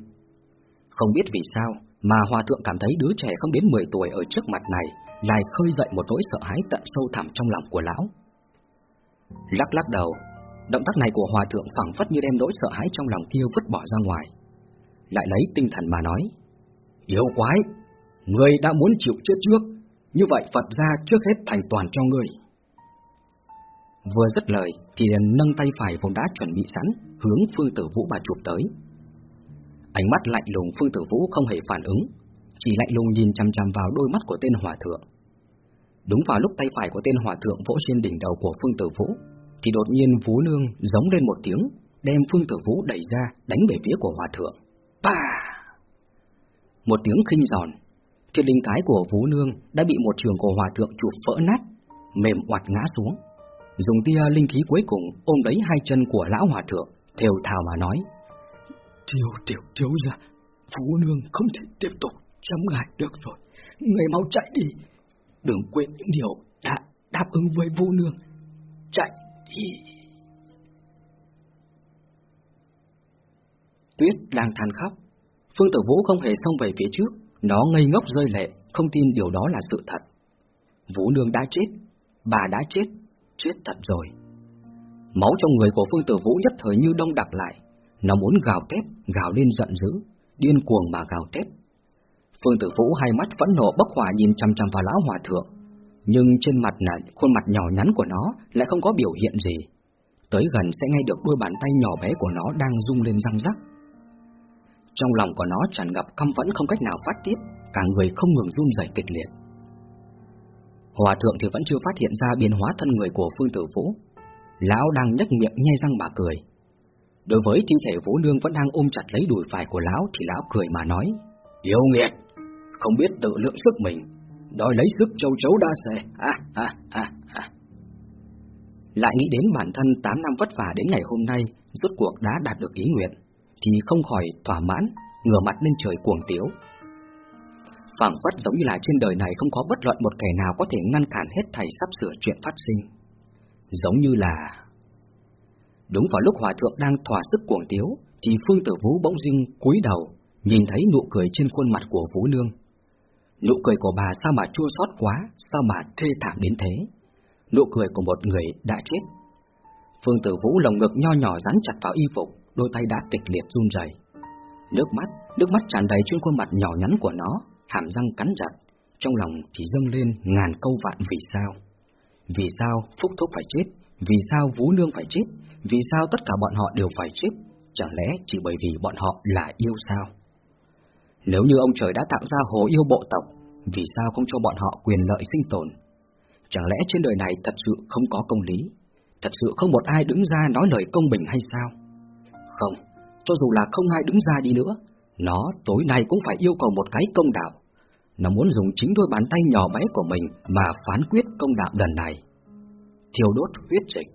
Không biết vì sao mà hòa thượng cảm thấy đứa trẻ không đến 10 tuổi ở trước mặt này lại khơi dậy một nỗi sợ hãi tận sâu thẳm trong lòng của lão. Lắc lắc đầu, Động tác này của hòa thượng phẳng phất như đem nỗi sợ hãi trong lòng kia vứt bỏ ra ngoài. Lại lấy tinh thần mà nói, Yêu quái, người đã muốn chịu chết trước, như vậy Phật ra trước hết thành toàn cho người. Vừa dứt lời thì liền nâng tay phải vốn đã chuẩn bị sẵn, hướng Phương Tử Vũ mà chụp tới. Ánh mắt lạnh lùng Phương Tử Vũ không hề phản ứng, chỉ lạnh lùng nhìn chăm chăm vào đôi mắt của tên hòa thượng. Đúng vào lúc tay phải của tên hòa thượng vỗ trên đỉnh đầu của Phương Tử Vũ, thì đột nhiên Vũ Nương giống lên một tiếng, đem Phương Tử Vũ đẩy ra, đánh về phía của Hòa Thượng. Pa! Một tiếng khinh giòn, thiên linh cái của Vũ Nương đã bị một trường của Hòa Thượng chụp vỡ nát, mềm oặt ngã xuống. Dùng tia linh khí cuối cùng ôm lấy hai chân của lão Hòa Thượng, thều thào mà nói. Tiểu tiểu thiếu ra, Vũ Nương không thể tiếp tục chấm ngại được rồi, người mau chạy đi. Đừng quên những điều đã đáp ứng với Vũ Nương. Chạy Tuyết đang than khóc, Phương Tử Vũ không hề xông về phía trước, nó ngây ngốc rơi lệ, không tin điều đó là sự thật. Vũ Nương đã chết, bà đã chết, chết thật rồi. Máu trong người của Phương Tử Vũ nhất thời như đông đặc lại, nó muốn gào thét, gào lên giận dữ, điên cuồng mà gào thét. Phương Tử Vũ hai mắt phẫn nộ bốc hỏa nhìn chăm chăm vào lão hòa thượng, nhưng trên mặt là khuôn mặt nhỏ nhắn của nó lại không có biểu hiện gì. Tới gần sẽ nghe được đôi bàn tay nhỏ bé của nó đang rung lên răng rắc. Trong lòng của nó tràn ngập căm vẫn không cách nào phát tiết, cả người không ngừng run rẩy kịch liệt. Hòa thượng thì vẫn chưa phát hiện ra biến hóa thân người của Phương Tử Vũ. Lão đang nhếch miệng nhai răng bà cười. Đối với thi thể Vũ Nương vẫn đang ôm chặt lấy đùi phải của lão thì lão cười mà nói: "Yêu nghiệt, không biết tự lượng sức mình, đòi lấy sức châu chấu đa xề." Ha ha ha ha. Lại nghĩ đến bản thân 8 năm vất vả đến ngày hôm nay, rốt cuộc đã đạt được ý nguyện, thì không khỏi thỏa mãn, ngửa mặt lên trời cuồng tiếu. phảng phất giống như là trên đời này không có bất luận một kẻ nào có thể ngăn cản hết thầy sắp sửa chuyện phát sinh. Giống như là... Đúng vào lúc hòa thượng đang thỏa sức cuồng tiếu, thì Phương Tử Vũ bỗng dưng cúi đầu, nhìn thấy nụ cười trên khuôn mặt của Vũ Nương. Nụ cười của bà sao mà chua xót quá, sao mà thê thảm đến thế? Nụ cười của một người đã chết. Phương Tử Vũ lồng ngực nho nhỏ rắn chặt vào y phục, đôi tay đã kịch liệt run rẩy. Nước mắt, nước mắt tràn đầy trên khuôn mặt nhỏ nhắn của nó, hàm răng cắn chặt, trong lòng chỉ dâng lên ngàn câu vạn vì sao. Vì sao Phúc Thúc phải chết? Vì sao Vũ Nương phải chết? Vì sao tất cả bọn họ đều phải chết? Chẳng lẽ chỉ bởi vì bọn họ là yêu sao? Nếu như ông trời đã tạo ra hồ yêu bộ tộc, vì sao không cho bọn họ quyền lợi sinh tồn? Chẳng lẽ trên đời này thật sự không có công lý? Thật sự không một ai đứng ra nói lời công bình hay sao? Không, cho dù là không ai đứng ra đi nữa, nó tối nay cũng phải yêu cầu một cái công đạo. Nó muốn dùng chính đôi bàn tay nhỏ bé của mình mà phán quyết công đạo lần này. Thiêu đốt huyết dịch.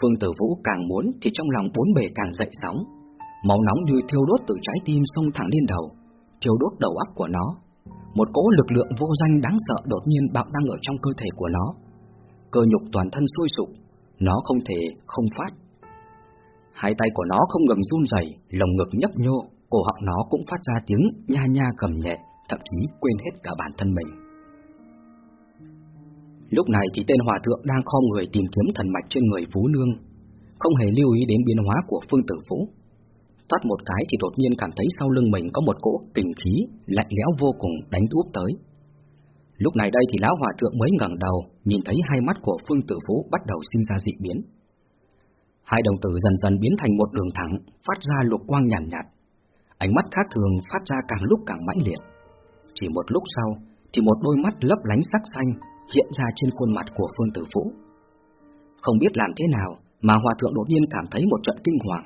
Phương Tử Vũ càng muốn thì trong lòng bốn bề càng dậy sóng. Máu nóng như thiêu đốt từ trái tim xông thẳng lên đầu, thiêu đốt đầu óc của nó. Một cỗ lực lượng vô danh đáng sợ đột nhiên bạo tăng ở trong cơ thể của nó. Cơ nhục toàn thân sôi sục, nó không thể không phát. Hai tay của nó không ngừng run rẩy, lồng ngực nhấp nhô, cổ họng nó cũng phát ra tiếng nha nha cầm nhẹ, thậm chí quên hết cả bản thân mình. Lúc này thì tên hòa thượng đang khom người tìm kiếm thần mạch trên người Phú Nương, không hề lưu ý đến biến hóa của Phương Tử Phú. Thoát một cái thì đột nhiên cảm thấy sau lưng mình có một cỗ kình khí lạnh lẽo vô cùng đánh úp tới. Lúc này đây thì lão hòa thượng mới ngẩng đầu, nhìn thấy hai mắt của Phương Tử Phú bắt đầu sinh ra dị biến. Hai đồng tử dần dần biến thành một đường thẳng, phát ra lục quang nhàn nhạt, nhạt. Ánh mắt khác thường phát ra càng lúc càng mãnh liệt. Chỉ một lúc sau, thì một đôi mắt lấp lánh sắc xanh hiện ra trên khuôn mặt của Phương Tử Vũ. Không biết làm thế nào mà Hòa Thượng đột nhiên cảm thấy một trận kinh hoàng.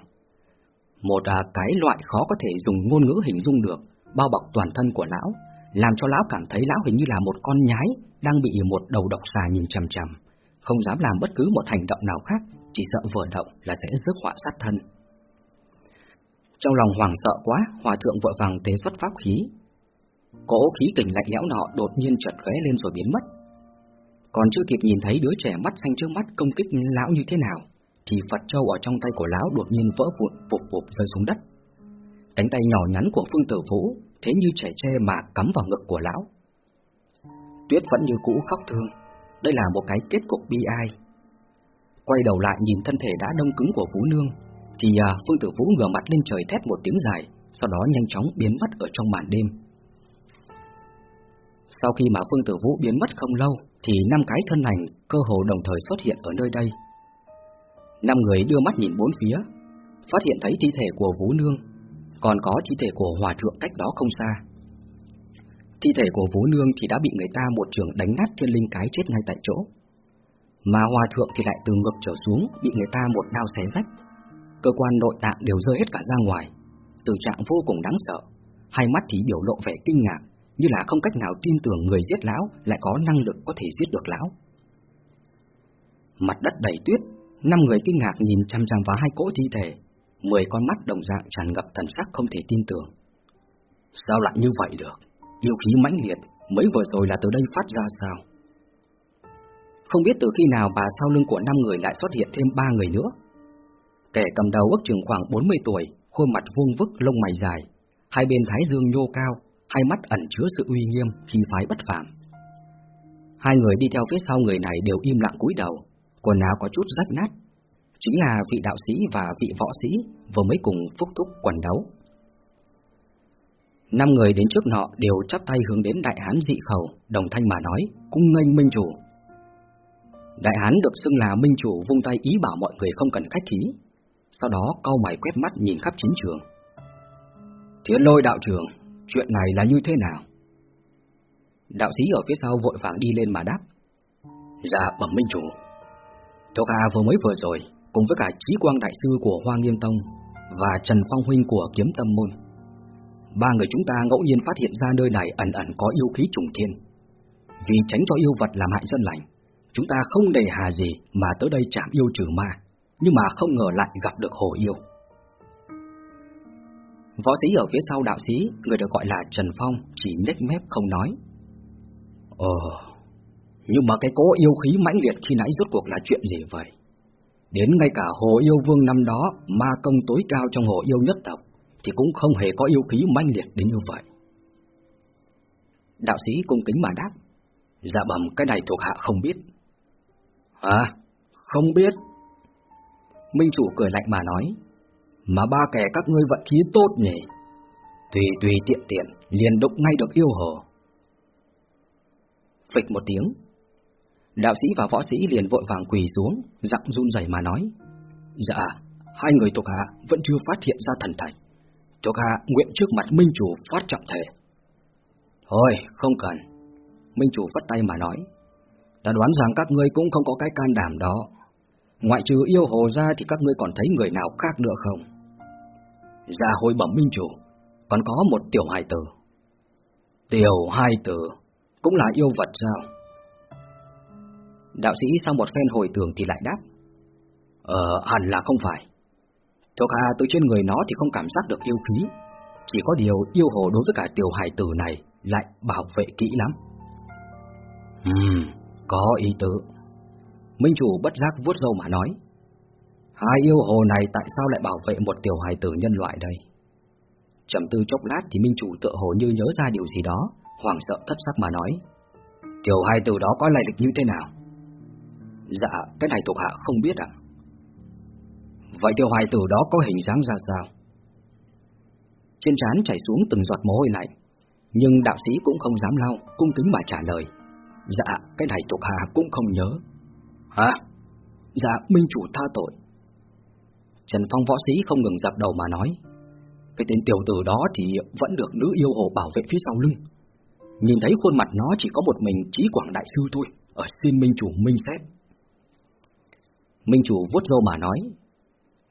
Một à, cái loại khó có thể dùng ngôn ngữ hình dung được, bao bọc toàn thân của lão, làm cho lão cảm thấy lão hình như là một con nhái đang bị một đầu độc xà nhìn chằm chằm, không dám làm bất cứ một hành động nào khác, chỉ sợ vừa động là sẽ rước họa sát thân. Trong lòng hoàng sợ quá, hòa thượng vội vàng tế xuất pháp khí. Cỗ khí kình lạnh lẽo nọ đột nhiên chợt lóe lên rồi biến mất. Còn chưa kịp nhìn thấy đứa trẻ mắt xanh trước mắt công kích lão như thế nào, thì Phật Châu ở trong tay của lão đột nhiên vỡ vụn bụp bụp rơi xuống đất. Cánh tay nhỏ nhắn của Phương Tử Vũ thế như trẻ tre mà cắm vào ngực của lão. Tuyết vẫn như cũ khóc thương, đây là một cái kết cục bi ai. Quay đầu lại nhìn thân thể đã đông cứng của Vũ Nương, thì à, Phương Tử Vũ ngửa mặt lên trời thét một tiếng dài, sau đó nhanh chóng biến mất ở trong màn đêm. Sau khi mà Phương Tử Vũ biến mất không lâu, thì năm cái thân ảnh cơ hồ đồng thời xuất hiện ở nơi đây. Năm người đưa mắt nhìn bốn phía, phát hiện thấy thi thể của Vũ Nương, còn có thi thể của Hòa Thượng cách đó không xa. Thi thể của Vũ Nương thì đã bị người ta một trường đánh nát thiên linh cái chết ngay tại chỗ. Mà Hòa Thượng thì lại từ ngực trở xuống bị người ta một đao xé rách. Cơ quan nội tạng đều rơi hết cả ra ngoài, từ trạng vô cùng đáng sợ. Hai mắt thì biểu lộ vẻ kinh ngạc, như là không cách nào tin tưởng người giết lão lại có năng lực có thể giết được lão. Mặt đất đầy tuyết, năm người kinh ngạc nhìn chăm chăm vào hai cỗ thi thể, mười con mắt đồng dạng tràn ngập thần sắc không thể tin tưởng. Sao lại như vậy được? Yêu khí mãnh liệt, mấy vừa rồi là từ đây phát ra sao? Không biết từ khi nào bà sau lưng của năm người lại xuất hiện thêm ba người nữa. Kẻ cầm đầu ước chừng khoảng 40 tuổi, khuôn mặt vuông vức lông mày dài, hai bên thái dương nhô cao, hai mắt ẩn chứa sự uy nghiêm, khí phái bất phàm. Hai người đi theo phía sau người này đều im lặng cúi đầu, quần áo có chút rách nát. Chính là vị đạo sĩ và vị võ sĩ vừa mới cùng phúc thúc quần đấu. Năm người đến trước nọ đều chắp tay hướng đến đại hán dị khẩu, đồng thanh mà nói, cung nghênh minh chủ. Đại hán được xưng là minh chủ vung tay ý bảo mọi người không cần khách khí, sau đó cau mày quét mắt nhìn khắp chiến trường. Thiên lôi đạo trưởng, chuyện này là như thế nào? Đạo sĩ ở phía sau vội vàng đi lên mà đáp. Dạ, bẩm minh chủ. Thuộc hạ vừa mới vừa rồi, cùng với cả trí quang đại sư của Hoa Nghiêm Tông và Trần Phong Huynh của Kiếm Tâm Môn. Ba người chúng ta ngẫu nhiên phát hiện ra nơi này ẩn ẩn có yêu khí trùng thiên. Vì tránh cho yêu vật làm hại dân lành, chúng ta không đề hà gì mà tới đây chạm yêu trừ ma, nhưng mà không ngờ lại gặp được hồ yêu. Võ sĩ ở phía sau đạo sĩ, người được gọi là Trần Phong, chỉ nhếch mép không nói. Ồ, nhưng mà cái cố yêu khí mãnh liệt khi nãy rốt cuộc là chuyện gì vậy? Đến ngay cả hồ yêu vương năm đó, ma công tối cao trong hồ yêu nhất tộc, thì cũng không hề có yêu khí mãnh liệt đến như vậy. Đạo sĩ cung kính mà đáp, dạ bẩm cái này thuộc hạ không biết. À, không biết. Minh chủ cười lạnh mà nói, mà ba kẻ các ngươi vận khí tốt nhỉ? Tùy tùy tiện tiện, liền đụng ngay được yêu hồ. Phịch một tiếng, đạo sĩ và võ sĩ liền vội vàng quỳ xuống, dặn run rẩy mà nói. Dạ, hai người thuộc hạ vẫn chưa phát hiện ra thần thạch. Thuộc hạ nguyện trước mặt minh chủ phát trọng thể. Thôi, không cần. Minh chủ vất tay mà nói. Ta đoán rằng các ngươi cũng không có cái can đảm đó. Ngoại trừ yêu hồ ra thì các ngươi còn thấy người nào khác nữa không? Ra hồi bẩm minh chủ, còn có một tiểu hài tử. Tiểu hài tử, cũng là yêu vật sao? Đạo sĩ sau một phen hồi tưởng thì lại đáp. Ờ, hẳn là không phải. Thuộc hạ từ trên người nó thì không cảm giác được yêu khí, chỉ có điều yêu hồ đối với cả tiểu hài tử này lại bảo vệ kỹ lắm. Ừm, có ý tứ. Minh chủ bất giác vuốt râu mà nói. Hai yêu hồ này tại sao lại bảo vệ một tiểu hài tử nhân loại đây? Trầm tư chốc lát thì Minh chủ tựa hồ như nhớ ra điều gì đó, hoảng sợ thất sắc mà nói. Tiểu hài tử đó có lai lịch như thế nào? Dạ, cái này thuộc hạ không biết ạ. Vậy tiểu hài tử đó có hình dáng ra sao? Trên trán chảy xuống từng giọt mồ hôi lạnh, nhưng đạo sĩ cũng không dám lau, cung kính mà trả lời. Dạ, cái này thuộc hạ cũng không nhớ. Hả? Dạ, minh chủ tha tội. Trần Phong võ sĩ không ngừng dập đầu mà nói. Cái tên tiểu tử đó thì vẫn được nữ yêu hồ bảo vệ phía sau lưng. Nhìn thấy khuôn mặt nó chỉ có một mình trí quảng đại sư thôi, ở xin minh chủ minh xét. Minh chủ vuốt râu mà nói,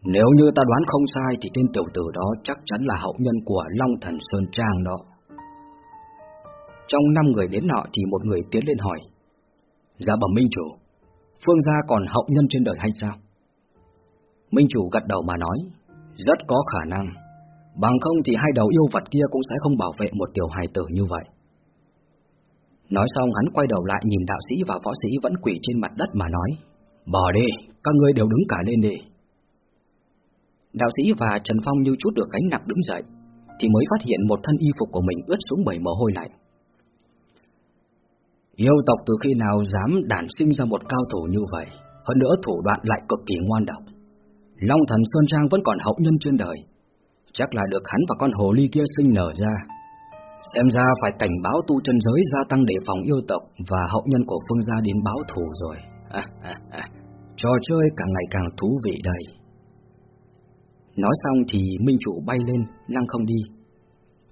nếu như ta đoán không sai thì tên tiểu tử đó chắc chắn là hậu nhân của Long Thần Sơn Trang đó. Trong năm người đến nọ thì một người tiến lên hỏi, Dạ bẩm Minh chủ, Phương gia còn hậu nhân trên đời hay sao? Minh chủ gật đầu mà nói, rất có khả năng, bằng không thì hai đầu yêu vật kia cũng sẽ không bảo vệ một tiểu hài tử như vậy. Nói xong hắn quay đầu lại nhìn đạo sĩ và võ sĩ vẫn quỳ trên mặt đất mà nói, bỏ đi, các ngươi đều đứng cả lên đi. Đạo sĩ và Trần Phong như chút được gánh nặng đứng dậy, thì mới phát hiện một thân y phục của mình ướt xuống bởi mồ hôi lạnh. Yêu tộc từ khi nào dám đản sinh ra một cao thủ như vậy, hơn nữa thủ đoạn lại cực kỳ ngoan độc. Long thần Sơn Trang vẫn còn hậu nhân trên đời, chắc là được hắn và con hồ ly kia sinh nở ra. Xem ra phải cảnh báo tu chân giới gia tăng đề phòng yêu tộc và hậu nhân của phương gia đến báo thù rồi. À, à, à, trò chơi càng ngày càng thú vị đây. Nói xong thì Minh Chủ bay lên, lăng không đi.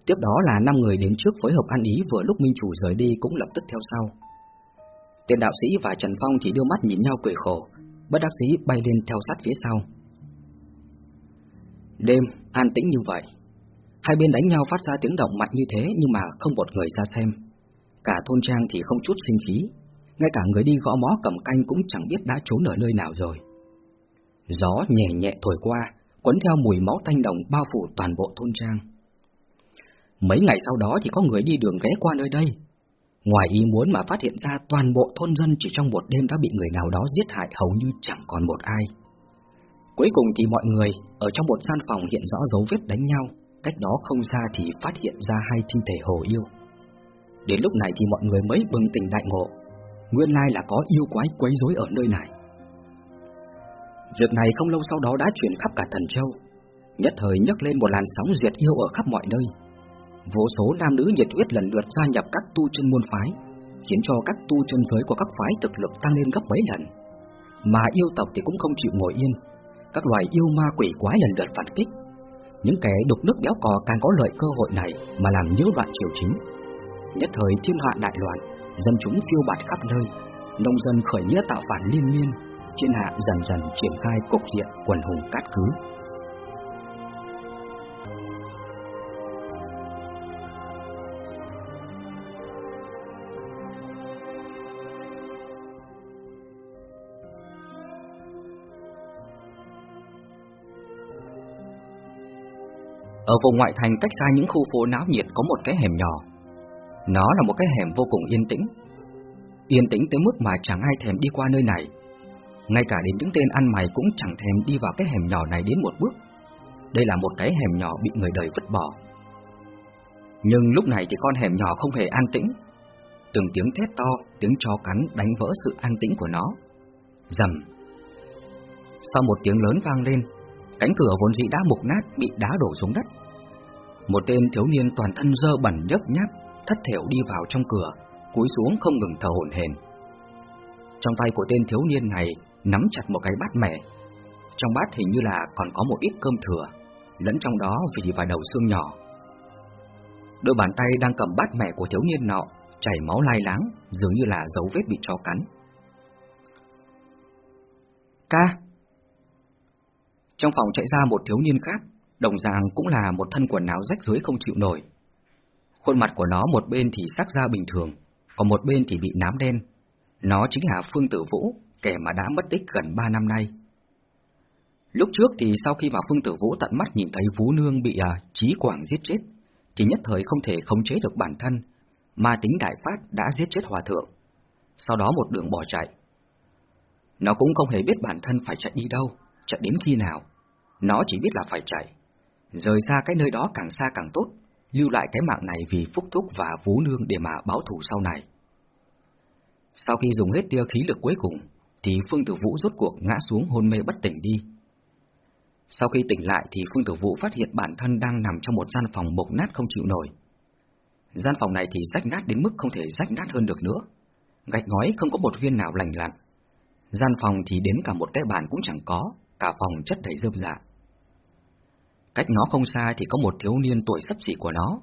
Tiếp đó là năm người đến trước phối hợp ăn ý vừa lúc Minh Chủ rời đi cũng lập tức theo sau. Tiền đạo sĩ và Trần Phong thì đưa mắt nhìn nhau cười khổ, bất đắc sĩ bay lên theo sát phía sau. Đêm, an tĩnh như vậy. Hai bên đánh nhau phát ra tiếng động mạnh như thế nhưng mà không một người ra xem. Cả thôn trang thì không chút sinh khí, ngay cả người đi gõ mó cầm canh cũng chẳng biết đã trốn ở nơi nào rồi. Gió nhẹ nhẹ thổi qua, quấn theo mùi máu tanh đồng bao phủ toàn bộ thôn trang. Mấy ngày sau đó thì có người đi đường ghé qua nơi đây. Ngoài ý muốn mà phát hiện ra toàn bộ thôn dân chỉ trong một đêm đã bị người nào đó giết hại hầu như chẳng còn một ai. Cuối cùng thì mọi người ở trong một gian phòng hiện rõ dấu vết đánh nhau, cách đó không xa thì phát hiện ra hai thi thể hồ yêu. Đến lúc này thì mọi người mới bừng tỉnh đại ngộ, nguyên lai là có yêu quái quấy rối ở nơi này. Việc này không lâu sau đó đã truyền khắp cả Thần Châu, nhất thời nhấc lên một làn sóng diệt yêu ở khắp mọi nơi. Vô số nam nữ nhiệt huyết lần lượt gia nhập các tu chân môn phái, khiến cho các tu chân giới của các phái thực lực tăng lên gấp mấy lần. Mà yêu tộc thì cũng không chịu ngồi yên, các loài yêu ma quỷ quái lần lượt phản kích. Những kẻ đục nước béo cò càng có lợi cơ hội này mà làm nhiễu loạn triều chính. Nhất thời thiên hạ đại loạn, dân chúng phiêu bạt khắp nơi, nông dân khởi nghĩa tạo phản liên miên, thiên hạ dần dần triển khai cục diện quần hùng cát cứ. Ở vùng ngoại thành cách xa những khu phố náo nhiệt có một cái hẻm nhỏ. Nó là một cái hẻm vô cùng yên tĩnh. Yên tĩnh tới mức mà chẳng ai thèm đi qua nơi này. Ngay cả đến những tên ăn mày cũng chẳng thèm đi vào cái hẻm nhỏ này đến một bước. Đây là một cái hẻm nhỏ bị người đời vứt bỏ. Nhưng lúc này thì con hẻm nhỏ không hề an tĩnh. Từng tiếng thét to, tiếng chó cắn đánh vỡ sự an tĩnh của nó. Dầm. Sau một tiếng lớn vang lên, Cánh cửa vốn dĩ đã mục nát bị đá đổ xuống đất. Một tên thiếu niên toàn thân dơ bẩn nhấp nháp, thất thểu đi vào trong cửa, cúi xuống không ngừng thở hổn hển. Trong tay của tên thiếu niên này nắm chặt một cái bát mẻ. Trong bát hình như là còn có một ít cơm thừa, lẫn trong đó vì vài đầu xương nhỏ. Đôi bàn tay đang cầm bát mẻ của thiếu niên nọ chảy máu lai láng, dường như là dấu vết bị chó cắn. Ca! Trong phòng chạy ra một thiếu niên khác, đồng dạng cũng là một thân quần áo rách rưới không chịu nổi. Khuôn mặt của nó một bên thì sắc da bình thường, còn một bên thì bị nám đen. Nó chính là Phương Tử Vũ, kẻ mà đã mất tích gần 3 năm nay. Lúc trước thì sau khi mà Phương Tử Vũ tận mắt nhìn thấy Vũ Nương bị à, Chí Quảng giết chết, thì nhất thời không thể khống chế được bản thân, ma tính đại phát đã giết chết hòa thượng. Sau đó một đường bỏ chạy. Nó cũng không hề biết bản thân phải chạy đi đâu, chạy đến khi nào. Nó chỉ biết là phải chạy. Rời xa cái nơi đó càng xa càng tốt, lưu lại cái mạng này vì phúc thúc và vú nương để mà báo thù sau này. Sau khi dùng hết tia khí lực cuối cùng, thì Phương Tử Vũ rốt cuộc ngã xuống hôn mê bất tỉnh đi. Sau khi tỉnh lại thì Phương Tử Vũ phát hiện bản thân đang nằm trong một gian phòng mộc nát không chịu nổi. Gian phòng này thì rách nát đến mức không thể rách nát hơn được nữa. Gạch ngói không có một viên nào lành lặn. Gian phòng thì đến cả một cái bàn cũng chẳng có, cả phòng chất đầy rơm dạ. Cách nó không xa thì có một thiếu niên tuổi sắp xỉ của nó.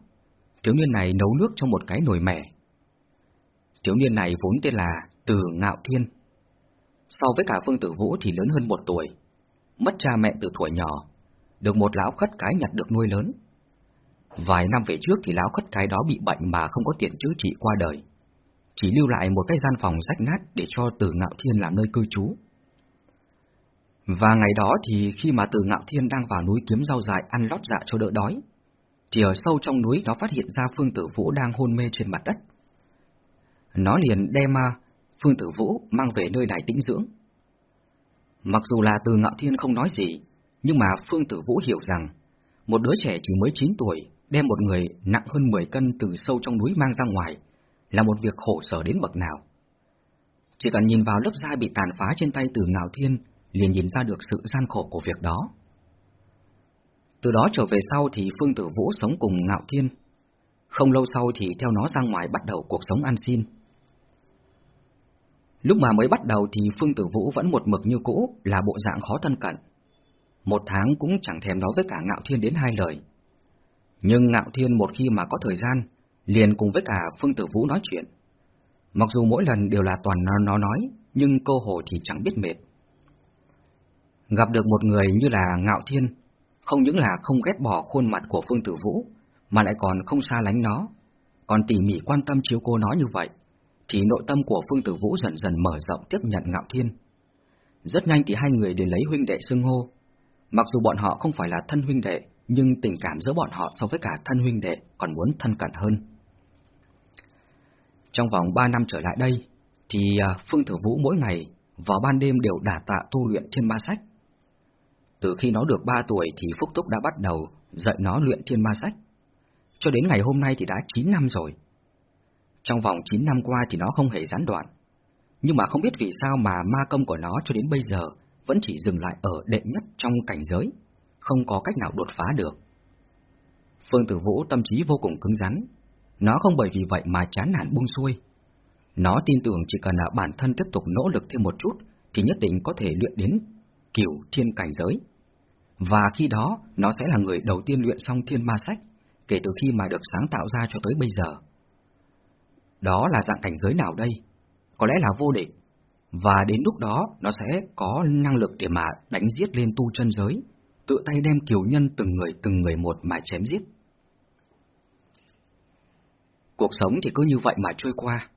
Thiếu niên này nấu nước trong một cái nồi mẻ. Thiếu niên này vốn tên là Từ Ngạo Thiên. So với cả Phương Tử Vũ thì lớn hơn một tuổi. Mất cha mẹ từ tuổi nhỏ, được một lão khất cái nhặt được nuôi lớn. Vài năm về trước thì lão khất cái đó bị bệnh mà không có tiền chữa trị qua đời. Chỉ lưu lại một cái gian phòng rách nát để cho Từ Ngạo Thiên làm nơi cư trú. Và ngày đó thì khi mà từ Ngạo Thiên đang vào núi kiếm rau dại ăn lót dạ cho đỡ đói, thì ở sâu trong núi nó phát hiện ra Phương Tử Vũ đang hôn mê trên mặt đất. Nó liền đem à, Phương Tử Vũ mang về nơi này tĩnh dưỡng. Mặc dù là từ Ngạo Thiên không nói gì, nhưng mà Phương Tử Vũ hiểu rằng một đứa trẻ chỉ mới 9 tuổi đem một người nặng hơn 10 cân từ sâu trong núi mang ra ngoài là một việc khổ sở đến bậc nào. Chỉ cần nhìn vào lớp da bị tàn phá trên tay từ Ngạo Thiên liền nhìn ra được sự gian khổ của việc đó. Từ đó trở về sau thì Phương Tử Vũ sống cùng Ngạo Thiên. Không lâu sau thì theo nó ra ngoài bắt đầu cuộc sống ăn xin. Lúc mà mới bắt đầu thì Phương Tử Vũ vẫn một mực như cũ là bộ dạng khó thân cận. Một tháng cũng chẳng thèm nói với cả Ngạo Thiên đến hai lời. Nhưng Ngạo Thiên một khi mà có thời gian, liền cùng với cả Phương Tử Vũ nói chuyện. Mặc dù mỗi lần đều là toàn nó nói, nhưng cô hồ thì chẳng biết mệt. Gặp được một người như là Ngạo Thiên, không những là không ghét bỏ khuôn mặt của Phương Tử Vũ, mà lại còn không xa lánh nó, còn tỉ mỉ quan tâm chiếu cô nó như vậy, thì nội tâm của Phương Tử Vũ dần dần mở rộng tiếp nhận Ngạo Thiên. Rất nhanh thì hai người đến lấy huynh đệ xưng hô. Mặc dù bọn họ không phải là thân huynh đệ, nhưng tình cảm giữa bọn họ so với cả thân huynh đệ còn muốn thân cận hơn. Trong vòng ba năm trở lại đây, thì à, Phương Tử Vũ mỗi ngày vào ban đêm đều đả tạ tu luyện thiên ba sách, từ khi nó được 3 tuổi thì Phúc Túc đã bắt đầu dạy nó luyện thiên ma sách. Cho đến ngày hôm nay thì đã 9 năm rồi. Trong vòng 9 năm qua thì nó không hề gián đoạn. Nhưng mà không biết vì sao mà ma công của nó cho đến bây giờ vẫn chỉ dừng lại ở đệ nhất trong cảnh giới, không có cách nào đột phá được. Phương Tử Vũ tâm trí vô cùng cứng rắn, nó không bởi vì vậy mà chán nản buông xuôi. Nó tin tưởng chỉ cần là bản thân tiếp tục nỗ lực thêm một chút thì nhất định có thể luyện đến kiểu thiên cảnh giới. Và khi đó, nó sẽ là người đầu tiên luyện xong thiên ma sách, kể từ khi mà được sáng tạo ra cho tới bây giờ. Đó là dạng cảnh giới nào đây? Có lẽ là vô địch. Và đến lúc đó, nó sẽ có năng lực để mà đánh giết lên tu chân giới, tự tay đem kiều nhân từng người từng người một mà chém giết. Cuộc sống thì cứ như vậy mà trôi qua.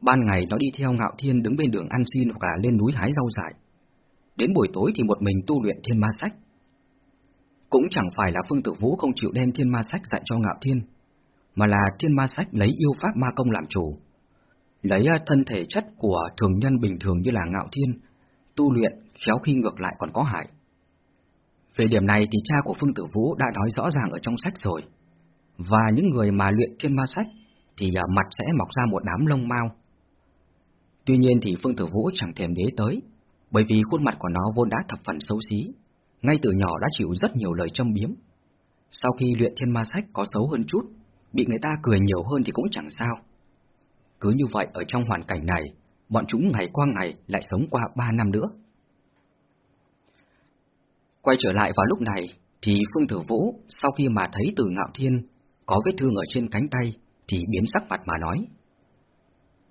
Ban ngày nó đi theo ngạo thiên đứng bên đường ăn xin hoặc là lên núi hái rau dại. Đến buổi tối thì một mình tu luyện thiên ma sách. Cũng chẳng phải là Phương Tử Vũ không chịu đem thiên ma sách dạy cho ngạo thiên, mà là thiên ma sách lấy yêu pháp ma công làm chủ. Lấy à, thân thể chất của thường nhân bình thường như là ngạo thiên, tu luyện khéo khi ngược lại còn có hại. Về điểm này thì cha của Phương Tử Vũ đã nói rõ ràng ở trong sách rồi. Và những người mà luyện thiên ma sách thì à, mặt sẽ mọc ra một đám lông mau. Tuy nhiên thì Phương Tử Vũ chẳng thèm đế tới, bởi vì khuôn mặt của nó vốn đã thập phần xấu xí, ngay từ nhỏ đã chịu rất nhiều lời châm biếm. Sau khi luyện thiên ma sách có xấu hơn chút, bị người ta cười nhiều hơn thì cũng chẳng sao. Cứ như vậy ở trong hoàn cảnh này, bọn chúng ngày qua ngày lại sống qua ba năm nữa. Quay trở lại vào lúc này, thì Phương Tử Vũ sau khi mà thấy từ Ngạo Thiên có vết thương ở trên cánh tay, thì biến sắc mặt mà nói.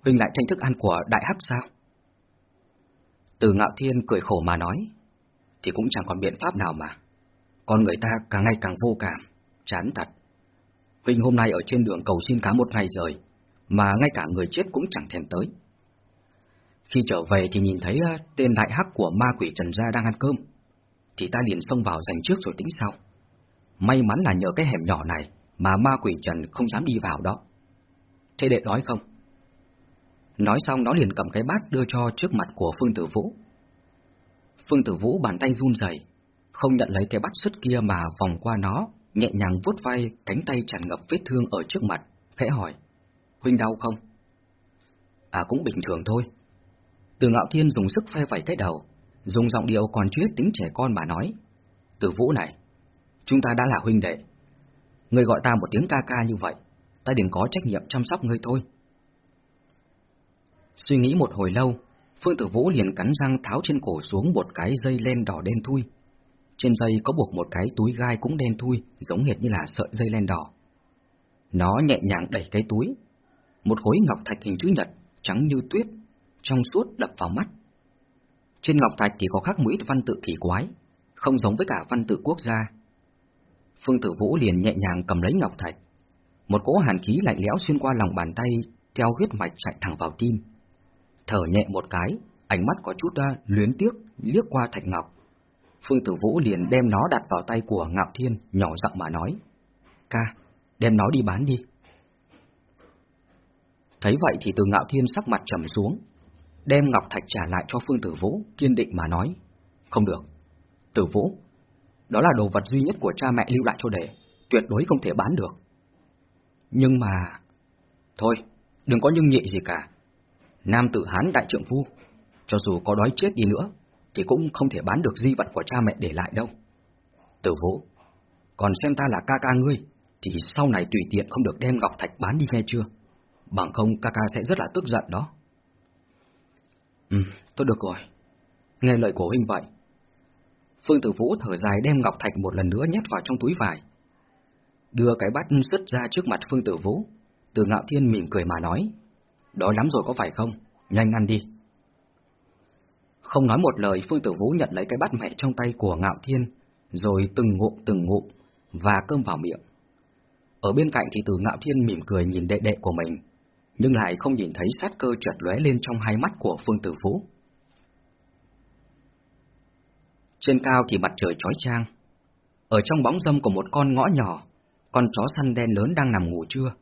Huynh lại tranh thức ăn của Đại Hắc sao? Từ Ngạo Thiên cười khổ mà nói, thì cũng chẳng còn biện pháp nào mà. Con người ta càng ngày càng vô cảm, chán thật. Vinh hôm nay ở trên đường cầu xin cá một ngày rồi, mà ngay cả người chết cũng chẳng thèm tới. Khi trở về thì nhìn thấy à, tên đại hắc của ma quỷ Trần Gia đang ăn cơm, thì ta liền xông vào giành trước rồi tính sau. May mắn là nhờ cái hẻm nhỏ này mà ma quỷ Trần không dám đi vào đó. Thế đệ đói không? Nói xong nó liền cầm cái bát đưa cho trước mặt của Phương Tử Vũ. Phương Tử Vũ bàn tay run rẩy, không nhận lấy cái bắt sứt kia mà vòng qua nó, nhẹ nhàng vuốt vai cánh tay tràn ngập vết thương ở trước mặt, khẽ hỏi: "Huynh đau không?" "À cũng bình thường thôi." Từ Ngạo Thiên dùng sức phe vẩy cái đầu, dùng giọng điệu còn chưa tính trẻ con mà nói: "Tử Vũ này, chúng ta đã là huynh đệ, ngươi gọi ta một tiếng ca ca như vậy, ta đừng có trách nhiệm chăm sóc ngươi thôi." Suy nghĩ một hồi lâu, Phương Tử Vũ liền cắn răng tháo trên cổ xuống một cái dây len đỏ đen thui. Trên dây có buộc một cái túi gai cũng đen thui, giống hệt như là sợi dây len đỏ. Nó nhẹ nhàng đẩy cái túi. Một khối ngọc thạch hình chữ nhật, trắng như tuyết, trong suốt đập vào mắt. Trên ngọc thạch thì có khắc mũi văn tự kỳ quái, không giống với cả văn tự quốc gia. Phương Tử Vũ liền nhẹ nhàng cầm lấy ngọc thạch. Một cỗ hàn khí lạnh lẽo xuyên qua lòng bàn tay, theo huyết mạch chạy thẳng vào tim thở nhẹ một cái, ánh mắt có chút luyến tiếc liếc qua Thạch Ngọc. Phương Tử Vũ liền đem nó đặt vào tay của Ngạo Thiên, nhỏ giọng mà nói: "Ca, đem nó đi bán đi." Thấy vậy thì Từ Ngạo Thiên sắc mặt trầm xuống, đem ngọc thạch trả lại cho Phương Tử Vũ, kiên định mà nói: "Không được, Tử Vũ, đó là đồ vật duy nhất của cha mẹ lưu lại cho đệ, tuyệt đối không thể bán được." Nhưng mà... Thôi, đừng có nhưng nhị gì cả. Nam tử Hán đại trượng phu, cho dù có đói chết đi nữa, thì cũng không thể bán được di vật của cha mẹ để lại đâu. Tử vũ, còn xem ta là ca ca ngươi, thì sau này tùy tiện không được đem ngọc thạch bán đi nghe chưa? Bằng không ca ca sẽ rất là tức giận đó. Ừ, tôi được rồi. Nghe lời của huynh vậy. Phương Tử Vũ thở dài đem ngọc thạch một lần nữa nhét vào trong túi vải. Đưa cái bát sứt ra trước mặt Phương Tử Vũ. Từ ngạo thiên mỉm cười mà nói. Đói lắm rồi có phải không? Nhanh ăn đi. Không nói một lời, Phương Tử Vũ nhận lấy cái bát mẹ trong tay của Ngạo Thiên, rồi từng ngụm từng ngụm, và cơm vào miệng. Ở bên cạnh thì từ Ngạo Thiên mỉm cười nhìn đệ đệ của mình, nhưng lại không nhìn thấy sát cơ chợt lóe lên trong hai mắt của Phương Tử Vũ. Trên cao thì mặt trời chói chang. Ở trong bóng dâm của một con ngõ nhỏ, con chó săn đen lớn đang nằm ngủ trưa.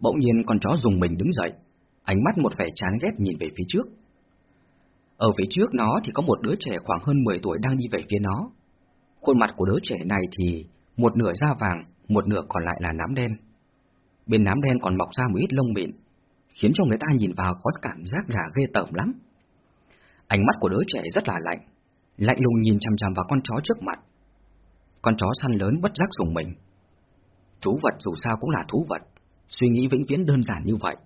Bỗng nhiên con chó dùng mình đứng dậy, ánh mắt một vẻ chán ghét nhìn về phía trước. Ở phía trước nó thì có một đứa trẻ khoảng hơn 10 tuổi đang đi về phía nó. Khuôn mặt của đứa trẻ này thì một nửa da vàng, một nửa còn lại là nám đen. Bên nám đen còn mọc ra một ít lông mịn, khiến cho người ta nhìn vào có cảm giác là ghê tởm lắm. Ánh mắt của đứa trẻ rất là lạnh, lạnh lùng nhìn chằm chằm vào con chó trước mặt. Con chó săn lớn bất giác dùng mình. Thú vật dù sao cũng là thú vật, suy nghĩ vĩnh viễn đơn giản như vậy.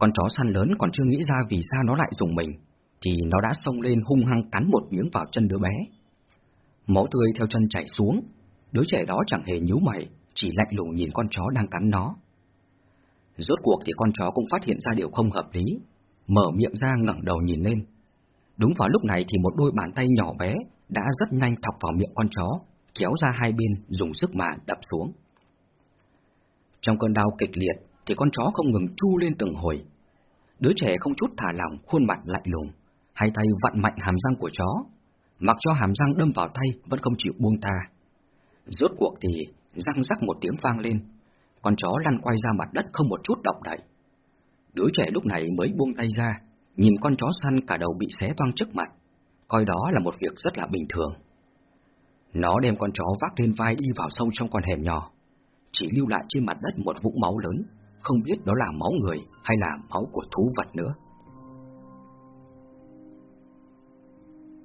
Con chó săn lớn còn chưa nghĩ ra vì sao nó lại dùng mình, thì nó đã xông lên hung hăng cắn một miếng vào chân đứa bé. Máu tươi theo chân chảy xuống, đứa trẻ đó chẳng hề nhíu mày, chỉ lạnh lùng nhìn con chó đang cắn nó. Rốt cuộc thì con chó cũng phát hiện ra điều không hợp lý, mở miệng ra ngẩng đầu nhìn lên. Đúng vào lúc này thì một đôi bàn tay nhỏ bé đã rất nhanh thọc vào miệng con chó, kéo ra hai bên dùng sức mà đập xuống. Trong cơn đau kịch liệt thì con chó không ngừng chu lên từng hồi. Đứa trẻ không chút thả lỏng, khuôn mặt lạnh lùng, hai tay vặn mạnh hàm răng của chó, mặc cho hàm răng đâm vào tay vẫn không chịu buông ta. Rốt cuộc thì răng rắc một tiếng vang lên, con chó lăn quay ra mặt đất không một chút động đậy. Đứa trẻ lúc này mới buông tay ra, nhìn con chó săn cả đầu bị xé toang trước mặt, coi đó là một việc rất là bình thường. Nó đem con chó vác lên vai đi vào sâu trong con hẻm nhỏ, chỉ lưu lại trên mặt đất một vũng máu lớn, không biết đó là máu người hay là máu của thú vật nữa.